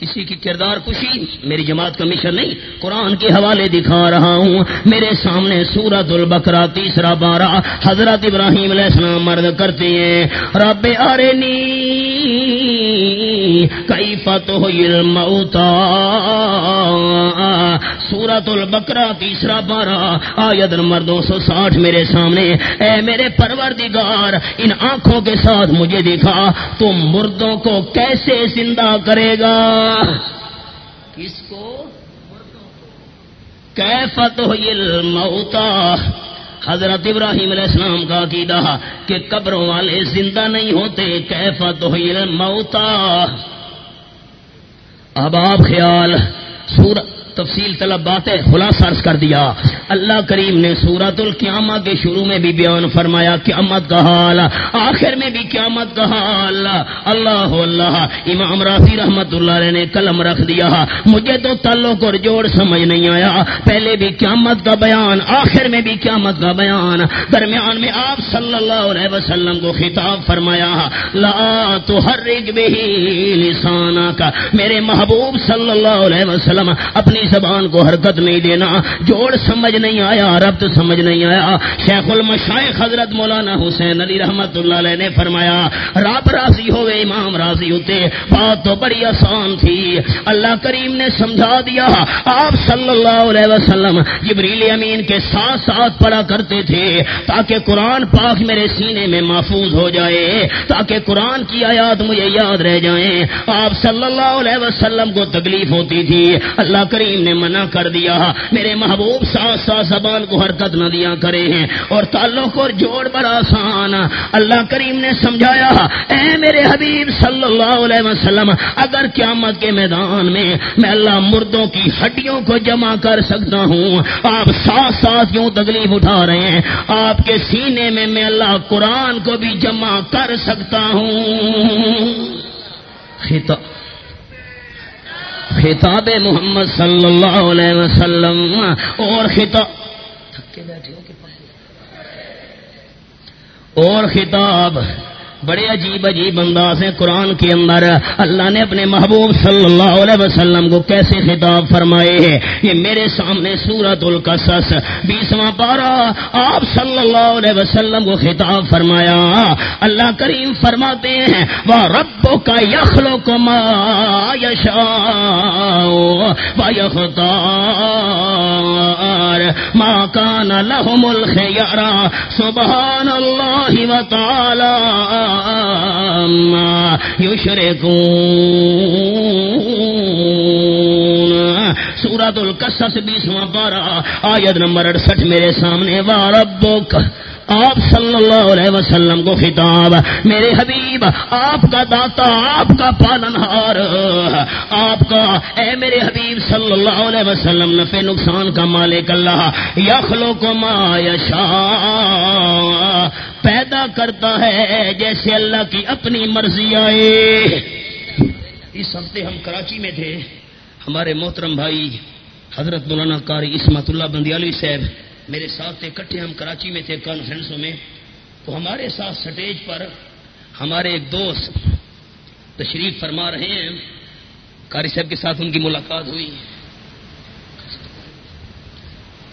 کسی کی کردار خوشی میری جماعت کا مشن نہیں، قرآن کے حوالے دکھا رہا ہوں۔ میرے سامنے سورت البکرا تیسرا بارہ حضرت ابراہیم علیہ السلام مرد کرتے ہیں، رب ارنی کئی فتح موتا سورت البکرا تیسرا بارہ آیت نمبر دو سو ساٹھ میرے سامنے، اے میرے پروردگار، ان آنکھوں کے ساتھ مجھے دکھا، تم مردوں کو کیسے زندہ کرے گا؟ کس کو؟ کیفت موتا حضرت ابراہیم علیہ السلام کا عقیدہ کہ قبروں والے زندہ نہیں ہوتے، کیفت موتا اب آپ خیال سورت تفصیل طلب بات ہے خلاصہ عرض کر دیا۔ اللہ کریم نے سورت القیامہ کے شروع میں بھی بیان فرمایا، قیامت کا حال، آخر میں بھی قیامت کا حال۔ اللہ اللہ، امام راضی رحمت اللہ علیہ نے قلم رکھ دیا۔ مجھے تو تعلق اور جوڑ سمجھ نہیں آیا۔ پہلے بھی قیامت کا بیان، آخر میں بھی قیامت کا بیان۔ درمیان میں آپ صلی اللہ علیہ وسلم کو خطاب فرمایا، لا تو ہر ایک لسانہ کا میرے محبوب صلی اللہ علیہ وسلم اپنی زبان کو حرکت نہیں دینا، جوڑ سمجھ نہیں آیا، ربط سمجھ نہیں آیا۔ شیخ المشائق حضرت مولانا حسین علی رحمت اللہ علیہ نے فرمایا، رب راضی ہوئے، امام راضی ہوتے، بات تو بڑی آسان تھی۔ اللہ کریم نے سمجھا دیا۔ آپ صلی اللہ علیہ وسلم جبریل امین کے ساتھ ساتھ پڑھا کرتے تھے، تاکہ قرآن پاک میرے سینے میں محفوظ ہو جائے، تاکہ قرآن کی آیات مجھے یاد رہ جائیں۔ آپ صلی اللہ علیہ وسلم کو تکلیف ہوتی تھی۔ اللہ کریم نے منع کر دیا، میرے محبوب ساتھ ساتھ زبان کو حرکت نہ دیا کرے ہیں اور تعلق اور جوڑ بڑا آسان اللہ کریم نے سمجھایا، اے میرے حبیب صلی اللہ علیہ وسلم، اگر قیامت کے میدان میں میں اللہ مردوں کی ہڈیوں کو جمع کر سکتا ہوں، آپ ساتھ ساتھ کیوں تکلیف اٹھا رہے ہیں۔ آپ کے سینے میں میں اللہ قرآن کو بھی جمع کر سکتا ہوں۔ خطاب۔ محمد صلی اللہ علیہ وسلم اور خطاب اور خطاب بڑے عجیب عجیب انداز ہیں قرآن کے اندر۔ اللہ نے اپنے محبوب صلی اللہ علیہ وسلم کو کیسے خطاب فرمائے ہیں؟ یہ میرے سامنے سورت القصص، بیسواں پارہ۔ آپ صلی اللہ علیہ وسلم کو خطاب فرمایا۔ اللہ کریم فرماتے ہیں وہ ربوں کا یخلو کو ما یشا ماں کان لہم الخیارا سبحان اللہ و تعالی۔ سورت القصص بیسواں پارا آیت نمبر اڑسٹھ میرے سامنے واربک آپ صلی اللہ علیہ وسلم کو خطاب، میرے حبیب، آپ کا داتا آپ کا پالن ہار آپ کا، اے میرے حبیب صلی اللہ علیہ وسلم، نفع نقصان کا مالک اللہ یخلو کو ما یشا پیدا کرتا ہے جیسے اللہ کی اپنی مرضی آئے۔ اس ہفتے ہم کراچی میں تھے، ہمارے محترم بھائی، حضرت مولانا کاری اسمت اللہ بندیالی صاحب میرے ساتھ تھے کٹھے ہم کراچی میں تھے کانفرنسوں میں، تو ہمارے ساتھ سٹیج پر ہمارے ایک دوست تشریف فرما رہے ہیں۔ کاری صاحب کے ساتھ ان کی ملاقات ہوئی۔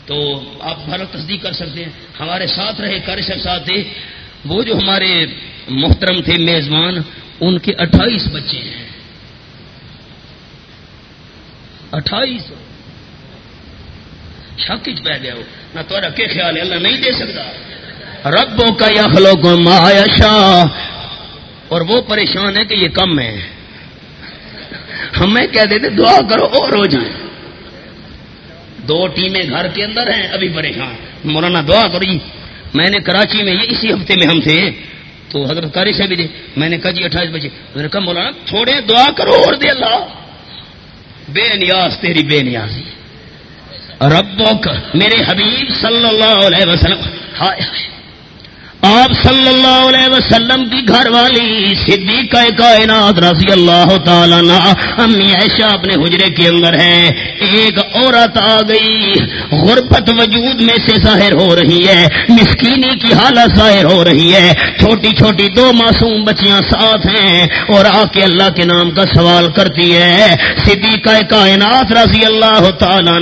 تو آپ بھارت تصدیق کر سکتے ہیں۔ ہمارے ساتھ رہے کاری صاحب ساتھ۔ تھے وہ جو ہمارے محترم تھے، میزبان، ان کے اٹھائیس بچے ہیں۔ اٹھائیس۔ شک پہ گیا ہو نہ تو کے خیال ہے؟ اللہ نہیں دے سکتا۔ ربوں کا یا خلو کو مایاشا اور وہ پریشان ہے کہ یہ کم ہے۔ ہمیں کہہ دیتے، دعا کرو اور ہو جائیں دو ٹیمیں گھر کے اندر ہیں، ابھی پریشان۔ مولانا دعا کرو جی۔ میں نے کراچی میں، یہ اسی ہفتے میں ہم تھے۔ تو حضرت کاری سے بھی دے میں نے کہا جی اٹھائیس بجے۔ میں نے کہا مولانا چھوڑے دعا کرو اور دے اللہ۔ بے نیاز، تیری بے نیازی۔ ربک میرے حبیب صلی اللہ علیہ وسلم ہائے ہائے آپ صلی اللہ علیہ وسلم کی گھر والی صدیقہ کائنات رضی اللہ تعالیٰ امی ایشا اپنے حجرے کے اندر ہے، ایک عورت آ گئی۔ غربت وجود میں سے ظاہر ہو رہی ہے، مسکینی کی حالت ظاہر ہو رہی ہے۔ چھوٹی چھوٹی دو معصوم بچیاں ساتھ ہیں اور آ کے اللہ کے نام کا سوال کرتی ہے۔ صدیقہ کائنات رضی اللہ تعالیٰ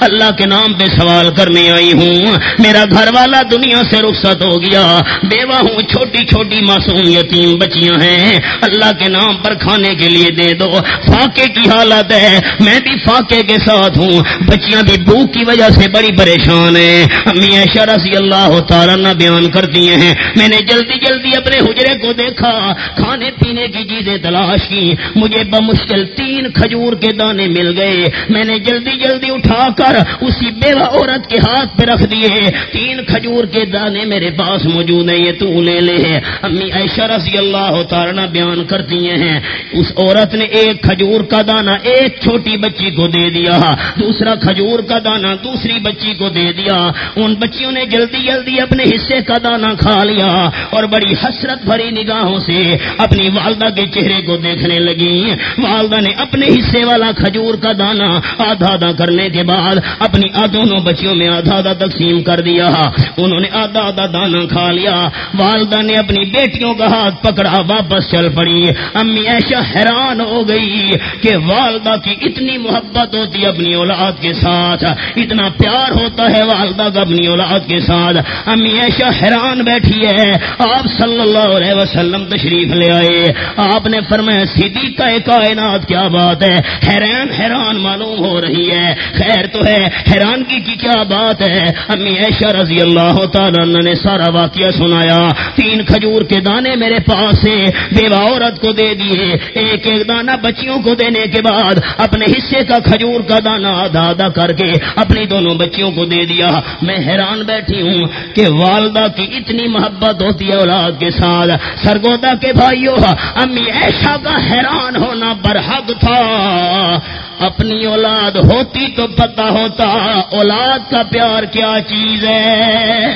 اللہ کے نام پہ سوال کرنے آئی ہوں۔ میرا گھر والا دنیا سے رخصت ہو گیا بیوہ ہوں، چھوٹی چھوٹی معصوم یتیم بچیاں ہیں۔ اللہ کے نام پر کھانے کے لیے دے دو۔ فاقے کی حالت ہے۔ میں بھی فاقے کے ساتھ ہوں۔ بچیاں بھی بھوک کی وجہ سے بڑی پریشان ہیں۔ امی ایشا رضی اللہ تعالیٰ نہ بیان کرتی ہیں۔ میں نے جلدی جلدی اپنے حجرے کو دیکھا۔ کھانے پینے کی چیزیں تلاش کی۔ مجھے بمشکل تین کھجور کے دانے مل گئے۔ میں نے جلدی جلدی اٹھا کر اسی بیوہ عورت کے ہاتھ پہ رکھ دیے۔ تین کھجور کے دانے میرے پاس موجود ہیں، یہ تو لے لے ہے امی عائشہ رضی اللہ تعالیٰ بیان کرتی ہیں، اس عورت نے ایک کھجور کا دانا ایک چھوٹی بچی کو دے دیا، دوسرا کھجور کا دانا دوسری بچی کو دے دیا۔ ان بچیوں نے جلدی جلدی اپنے حصے کا دانا کھا لیا اور بڑی حسرت بھری نگاہوں سے اپنی والدہ کے چہرے کو دیکھنے لگی۔ والدہ نے اپنے حصے والا کھجور کا دانا آدھا آدھا کرنے کے بعد اپنی دونوں بچیوں میں آدھا آدھا تقسیم کر دیا۔ انہوں نے آدھا آدھا دانا کھا لیا۔ والدہ نے اپنی بیٹیوں کا ہاتھ پکڑا، واپس چل پڑی۔ امی ایسا حیران ہو گئی کہ والدہ کی اتنی محبت ہوتی ہے اپنی اولاد کے ساتھ۔ اتنا پیار ہوتا ہے والدہ کا اپنی اولاد کے ساتھ۔ امی ایسا حیران بیٹھی ہے۔ آپ صلی اللہ علیہ وسلم تشریف لے آئے۔ آپ نے فرمایا سیدھی کا کائنات کیا بات ہے؟ حیران حیران معلوم ہو رہی ہے۔ خیر تو ہے، حیرانگی کی کیا بات ہے؟ امی ایشا رضی اللہ تعالیٰ نے سارا واقعہ سنایا۔ تین کھجور کے دانے میرے پاس سے بیوہ عورت کو دے دیے۔ ایک ایک دانہ بچیوں کو دینے کے بعد اپنے حصے کا کھجور کا دانا آدھا آدھا کر کے اپنی دونوں بچیوں کو دے دیا۔ میں حیران بیٹھی ہوں کہ والدہ کی اتنی محبت ہوتی ہے اولاد کے ساتھ۔ سرگودا کے بھائیوں امی ایشا کا حیران ہونا برحق تھا۔ اپنی اولاد ہوتی تو پتا ہوتا، اولاد کا پیار کیا چیز ہے؟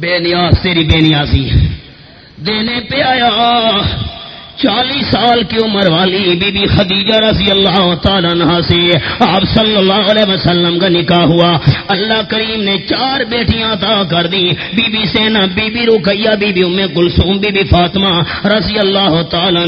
بے نیاز تیری بے نیازی۔ دینے پہ آیا۔ چالیس سال کی عمر والی بی بی خدیجہ رضی اللہ تعالیٰ سے آپ صلی اللہ علیہ وسلم کا نکاح ہوا۔ اللہ کریم نے چار بیٹیاں عطا کر دی be be Sena, be be رکیا be Bibi Umm Kulsoom be be Fatima رضی اللہ تعالیٰ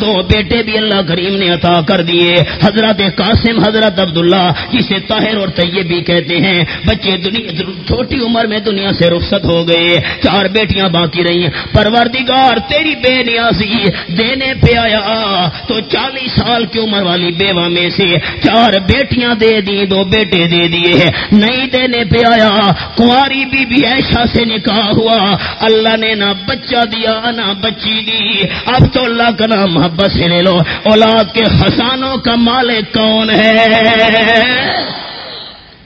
دو بیٹے بھی اللہ کریم نے عطا کر دیے۔ حضرت قاسم، حضرت عبداللہ، جسے طاہر اور طیب بھی کہتے ہیں۔ بچے دنیا، چھوٹی عمر میں دنیا سے رخصت ہو گئے۔ چار بیٹیاں باقی رہی پروردگار، تیری بے نیازی دینے پہ آیا۔ تو چالیس سال کی عمر والی بیوہ میں سے چار بیٹیاں دے دی، دو بیٹے دے دیے۔ نہیں دینے پہ آیا۔ کاری بی بی ایشا سے نکاح ہوا۔ اللہ نے نہ بچہ دیا، نہ بچی دی۔ اب تو اللہ کا نام محبت سے لے لو۔ اولاد کے خسانوں کا مالک کون ہے؟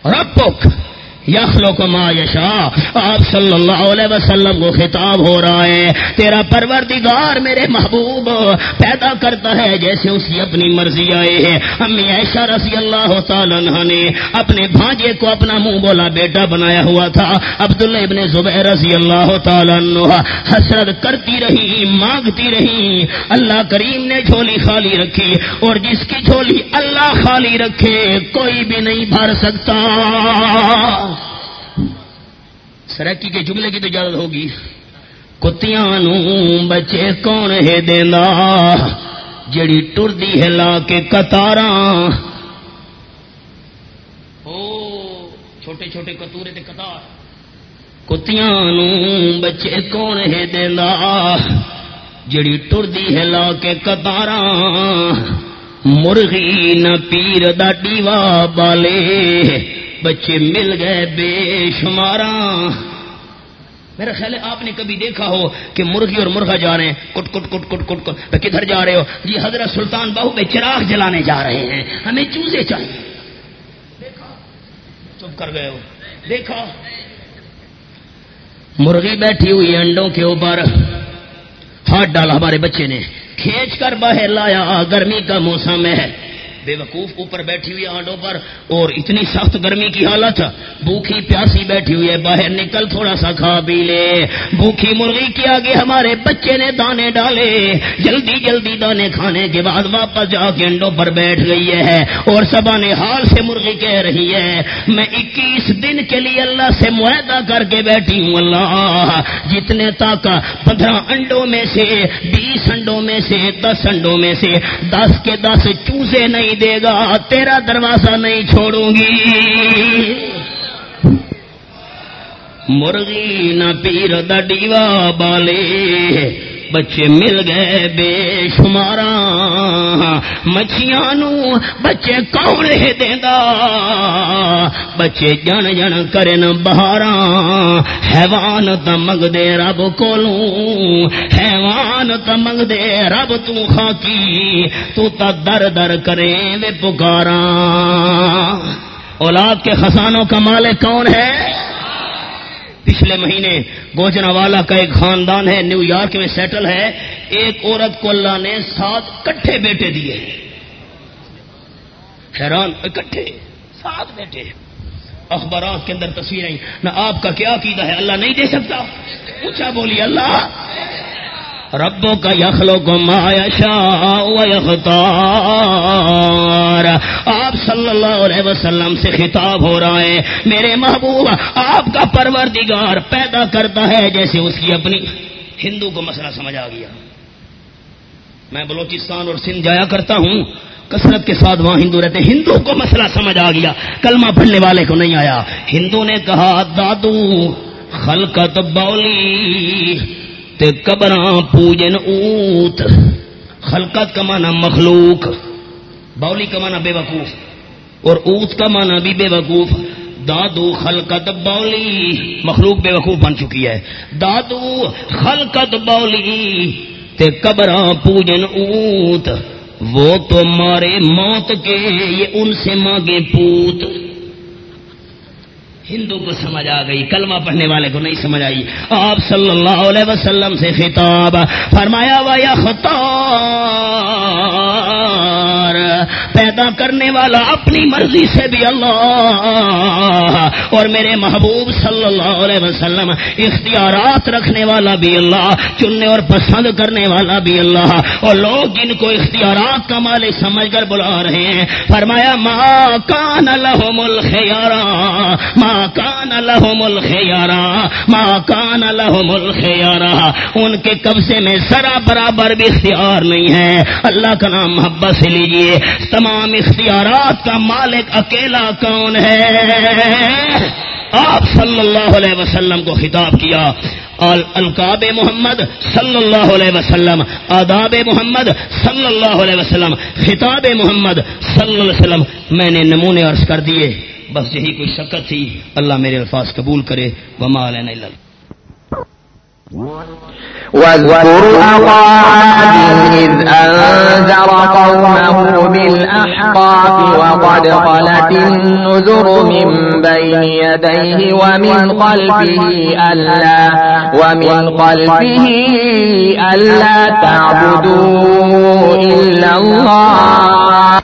ربک۔ یخلو کو ما یشا آپ صلی اللہ علیہ وسلم کو خطاب ہو رہا ہے، تیرا پروردگار میرے محبوب پیدا کرتا ہے جیسے اس کی اپنی مرضی آئے ہے امی ایشا رضی اللہ تعالیٰ نے اپنے بھانجے کو اپنا منہ بولا، بیٹا بنایا ہوا تھا۔ عبداللہ ابن زبیر رضی اللہ تعالیٰ حسرت کرتی رہی، مانگتی رہی۔ اللہ کریم نے جھولی خالی رکھی اور جس کی جھولی اللہ خالی رکھے، کوئی بھی نہیں بھر سکتا۔ سرکی کے جملے کی تو اجازت ہوگی۔ کتیاں بچے کون ہے دینا جڑی ٹردی ہے لا کے کتارا چھوٹے چھوٹے کتورے تے کتار کتیاں بچے کون ہے دینا جڑی ٹردی ہے لا کے کتارا مرغی نہ پیر دا ڈیوا بالے، بچے مل گئے بے شمارا میرا خیال ہے آپ نے کبھی دیکھا ہو کہ مرغی اور مرغا جا رہے ہیں، کٹ کٹ کٹ کٹ کٹ کٹ کدھر جا رہے ہو؟ جی حضرت سلطان بہو میں چراغ جلانے جا رہے ہیں۔ ہمیں چوزے چاہیے۔ دیکھا۔ چپ کر گئے ہو۔ دیکھا۔ مرغی بیٹھی ہوئی انڈوں کے اوپر۔ ہاتھ ڈالا ہمارے بچے نے۔ کھینچ کر باہر لایا۔ گرمی کا موسم ہے۔ بے وقوف اوپر بیٹھی ہوئی آنڈوں پر، اور اتنی سخت گرمی کی حالت، بھوکھی پیاسی بیٹھی ہوئی ہے، باہر نکل تھوڑا سا کھا پی لے۔ بھوکھی مرغی کے آگے ہمارے بچے نے دانے ڈالے۔ جلدی جلدی دانے کھانے کے بعد واپس جا کے انڈوں پر بیٹھ گئی ہے، اور سبانے حال سے مرغی کہہ رہی ہے، میں اکیس دن کے لیے اللہ سے معاہدہ کر کے بیٹھی ہوں، اللہ۔ جتنے تک پندرہ انڈوں میں سے، بیس انڈوں میں سے، دس انڈوں میں سے، دس کے دس چوزے نہیں نہیں دے گا تیرا دروازہ نہیں چھوڑوں گی۔ مرغی نہ پیر دا ڈیوا بالے۔ بچے مل گئے بے شمارا۔ مچھیاں نو بچے کون دینا بچے جن جن کرن بہارا۔ حیوان تو منگتے رب کو حیوان تو منگتے رب تو خاکی۔ تو تا در در کرے وے پکارا۔ اولاد کے خزانوں کا مالک کون ہے؟ پچھلے مہینے گوجرا والا کا ایک خاندان ہے، نیو یارک میں سیٹل ہے۔ ایک عورت کو اللہ نے سات کٹھے بیٹے دیے حیران، اکٹھے، سات بیٹے۔ اخبارات کے اندر تصویریں۔ نہ آپ کا کیا عقیدہ ہے؟ اللہ نہیں دے سکتا۔ اونچا بولی اللہ۔ ربوں کا یخلو کو مایا شاہتار آپ صلی اللہ علیہ وسلم سے خطاب ہو رہا ہے، میرے محبوب، آپ کا پروردگار پیدا کرتا ہے جیسے اس کی اپنی ہندو کو مسئلہ سمجھ آ گیا۔ میں بلوچستان اور سندھ جایا کرتا ہوں، کثرت کے ساتھ وہاں ہندو رہتے، ہندو کو مسئلہ سمجھ آ گیا۔ کلمہ پڑھنے والے کو نہیں آیا۔ ہندو نے کہا، دادو، خلقت بولی۔ تے پوجن اوت۔ خلقت کا معنی مخلوق بولی کا معنی بے وقوف اور اوت کا معنی بھی بے وقوف دادو خلقت بولی مخلوق بے وقوف بن چکی ہے۔ دادو خلقت بولی تے پوجن اوت۔ وہ تو مارے موت کے، یہ ان سے مانگے پوت۔ ہندو کو سمجھ آ گئی، کلمہ پڑھنے والے کو نہیں سمجھ آئی۔ آپ صلی اللہ علیہ وسلم سے خطاب، فرمایا وایا یا پیدا کرنے والا اپنی مرضی سے بھی اللہ اور میرے محبوب صلی اللہ علیہ وسلم اختیارات رکھنے والا بھی اللہ، چننے اور پسند کرنے والا بھی اللہ اور لوگ جن کو اختیارات کا مالک سمجھ کر بلا رہے ہیں، فرمایا ماں کان لہم الخیارا ماں کان لہم الخیارا ماں کان لہم الخیارا۔ ان کے قبضے میں ذرا برابر بھی اختیار نہیں ہے۔ اللہ کا نام محبت سے لیجیے۔ تمام اختیارات کا مالک اکیلا کون ہے؟ آپ صلی اللہ علیہ وسلم کو خطاب کیا القاب محمد صلی اللہ علیہ وسلم، آداب محمد صلی اللہ علیہ وسلم، خطاب محمد صلی اللہ علیہ وسلم، میں نے نمونے عرض کر دیے، بس یہی کوئی شکت تھی، اللہ میرے الفاظ قبول کرے، وما علینا اللہ۔ واذكر أخا إذ أنذر قومه بالأحقاف وقد خلت النذر من بين يديه ومن خلفه ألا ومن خلفه ألا تعبدوا إلا الله